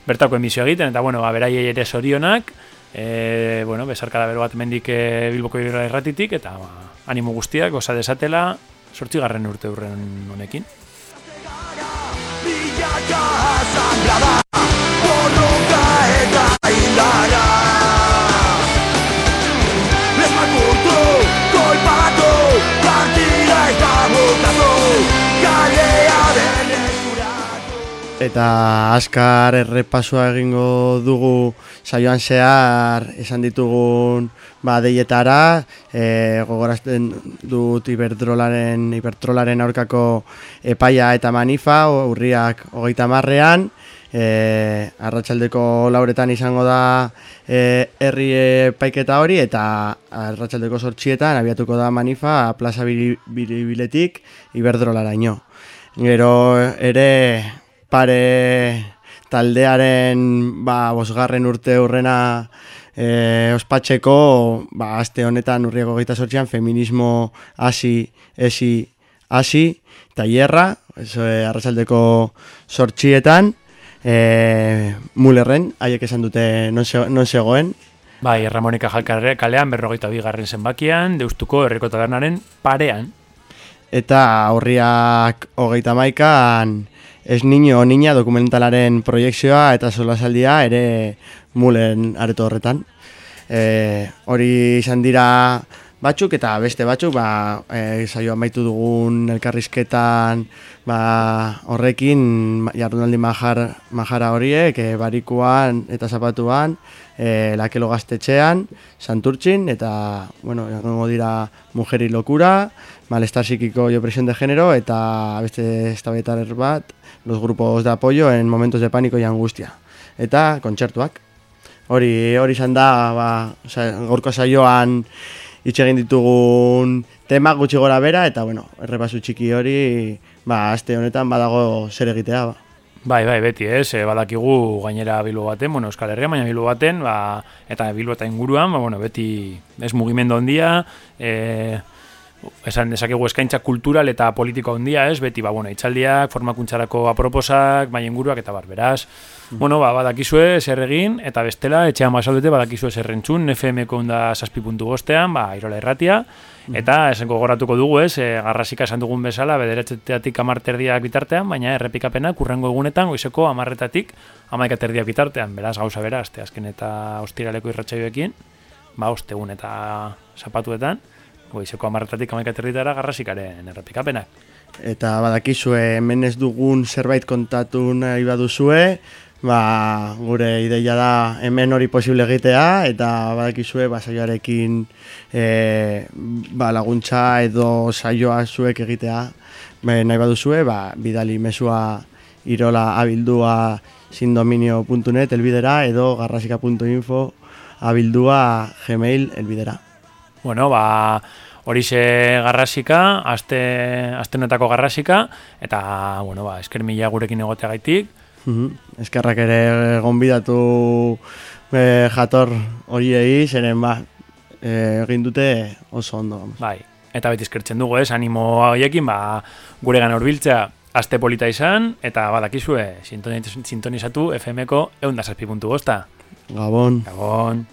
bertako emisio egiten, eta bueno, ba, beraiei ere sorionak, e, bueno, besarkada bero bat mendik e, Bilboko Irola erratitik, eta ba, animo guztiak, osa desatela, sortzigarren urte hurren honekin. Bilaka eta indarra Eta askar errepasua egingo dugu saioan zehar esan ditugun ba, deietara, e, gogorazten dut Iberdrolaren, Iberdrolaren aurkako epaia eta manifa, urriak hogeita marrean, e, arratsaldeko lauretan izango da e, herri epaiketa hori, eta arratsaldeko sortxietan abiatuko da manifa plaza bili- bilibiletik Iberdrolaraino. Gero ere pare taldearen ba, bosgarren urte hurrena e, ospatzeko ba, aste honetan urriako gaita sortzean feminismo hasi, esi, hasi, tailerra, eso, e, arratsaldeko sortxietan, e, mulerren, haiek esan dute non, ze, non zegoen, Bai, Ramonika Jalkarre kalean, berrogeita bigarren zenbakian, deustuko herriko tabernaren parean. eta aurriak hogeita maikan Ez niño o niña dokumentalaren proiekzioa eta solasaldia ere mulen areto horretan. E, hori izan dira batzuk eta beste batzuk ba, e, saioa maitu dugun elkarrizketan ba, horrekin jardunaldi majar, majara horiek e, barikuan eta zapatuan e, lakelo gaztetxean, santurtzin eta bueno, egongo dira mujeri lokura, malestar psíquico y opresión de género eta beste eztabaitar bat los grupos de apoyo en momentos de pánico y angustia. Eta kontzertuak. Hori hori izan da, ba, sa, gaurko saioan hitz egin ditugun tema gutxi gora bera eta bueno, errepasu txiki hori ba aste honetan badago zer egitea ba. Bai, bai, beti, ez, e, badakigu gainera Bilbo baten, bueno, Euskal Herria, baina Bilbo baten, ba, eta Bilbo eta inguruan, ba, bueno, beti ez mugimendu handia, e, esan dezakegu eskaintza kultural eta politiko handia, ez, beti, ba, bueno, itxaldiak, formakuntzarako aproposak, inguruak, eta bar, beraz, bueno, ba, badakizue zer egin, eta bestela, etxean basaudete, badakizue zer rentzun, FM-ko onda saspi puntu bostean, ba, irola erratia, Eta esango goratuko dugu ez, e, garrasika esan dugun bezala, bederatzeteatik amarterdiak bitartean, baina errepikapenak urrengo egunetan goizeko amarretatik amaikaterdiak bitartean, beraz gauza bera, azte azken eta ostiraleko irratsaioekin, ba ostegun eta zapatuetan, goizeko amarretatik amaikaterdietara garrasikaren errepikapenak. eta badakizue hemen ez dugun zerbait kontatu nahi baduzue, ba, gure ideia da hemen hori posible egitea eta badakizue ba, saioarekin e, ba, laguntza edo saioa zuek egitea ba, nahi baduzue, ba, bidali mesua irola abildua sindominio.net elbidera edo garrasika.info abildua gmail elbidera. Bueno, ba, horixe garrasika, aste, aste honetako garrasika, eta, bueno, ba, esker mila gurekin egoteagaitik. Mhm. Eskerrak ere gonbidatu e, jator horiei, zeren ba, e, egin dute oso ondo. Bai, eta beti eskertzen dugu, ez, animo horiekin, ba, gure gana urbiltzea, aste polita izan, eta badakizue, sintoni- sintonizatu FM-ko eundazazpi puntu bosta. Gabon. Gabon.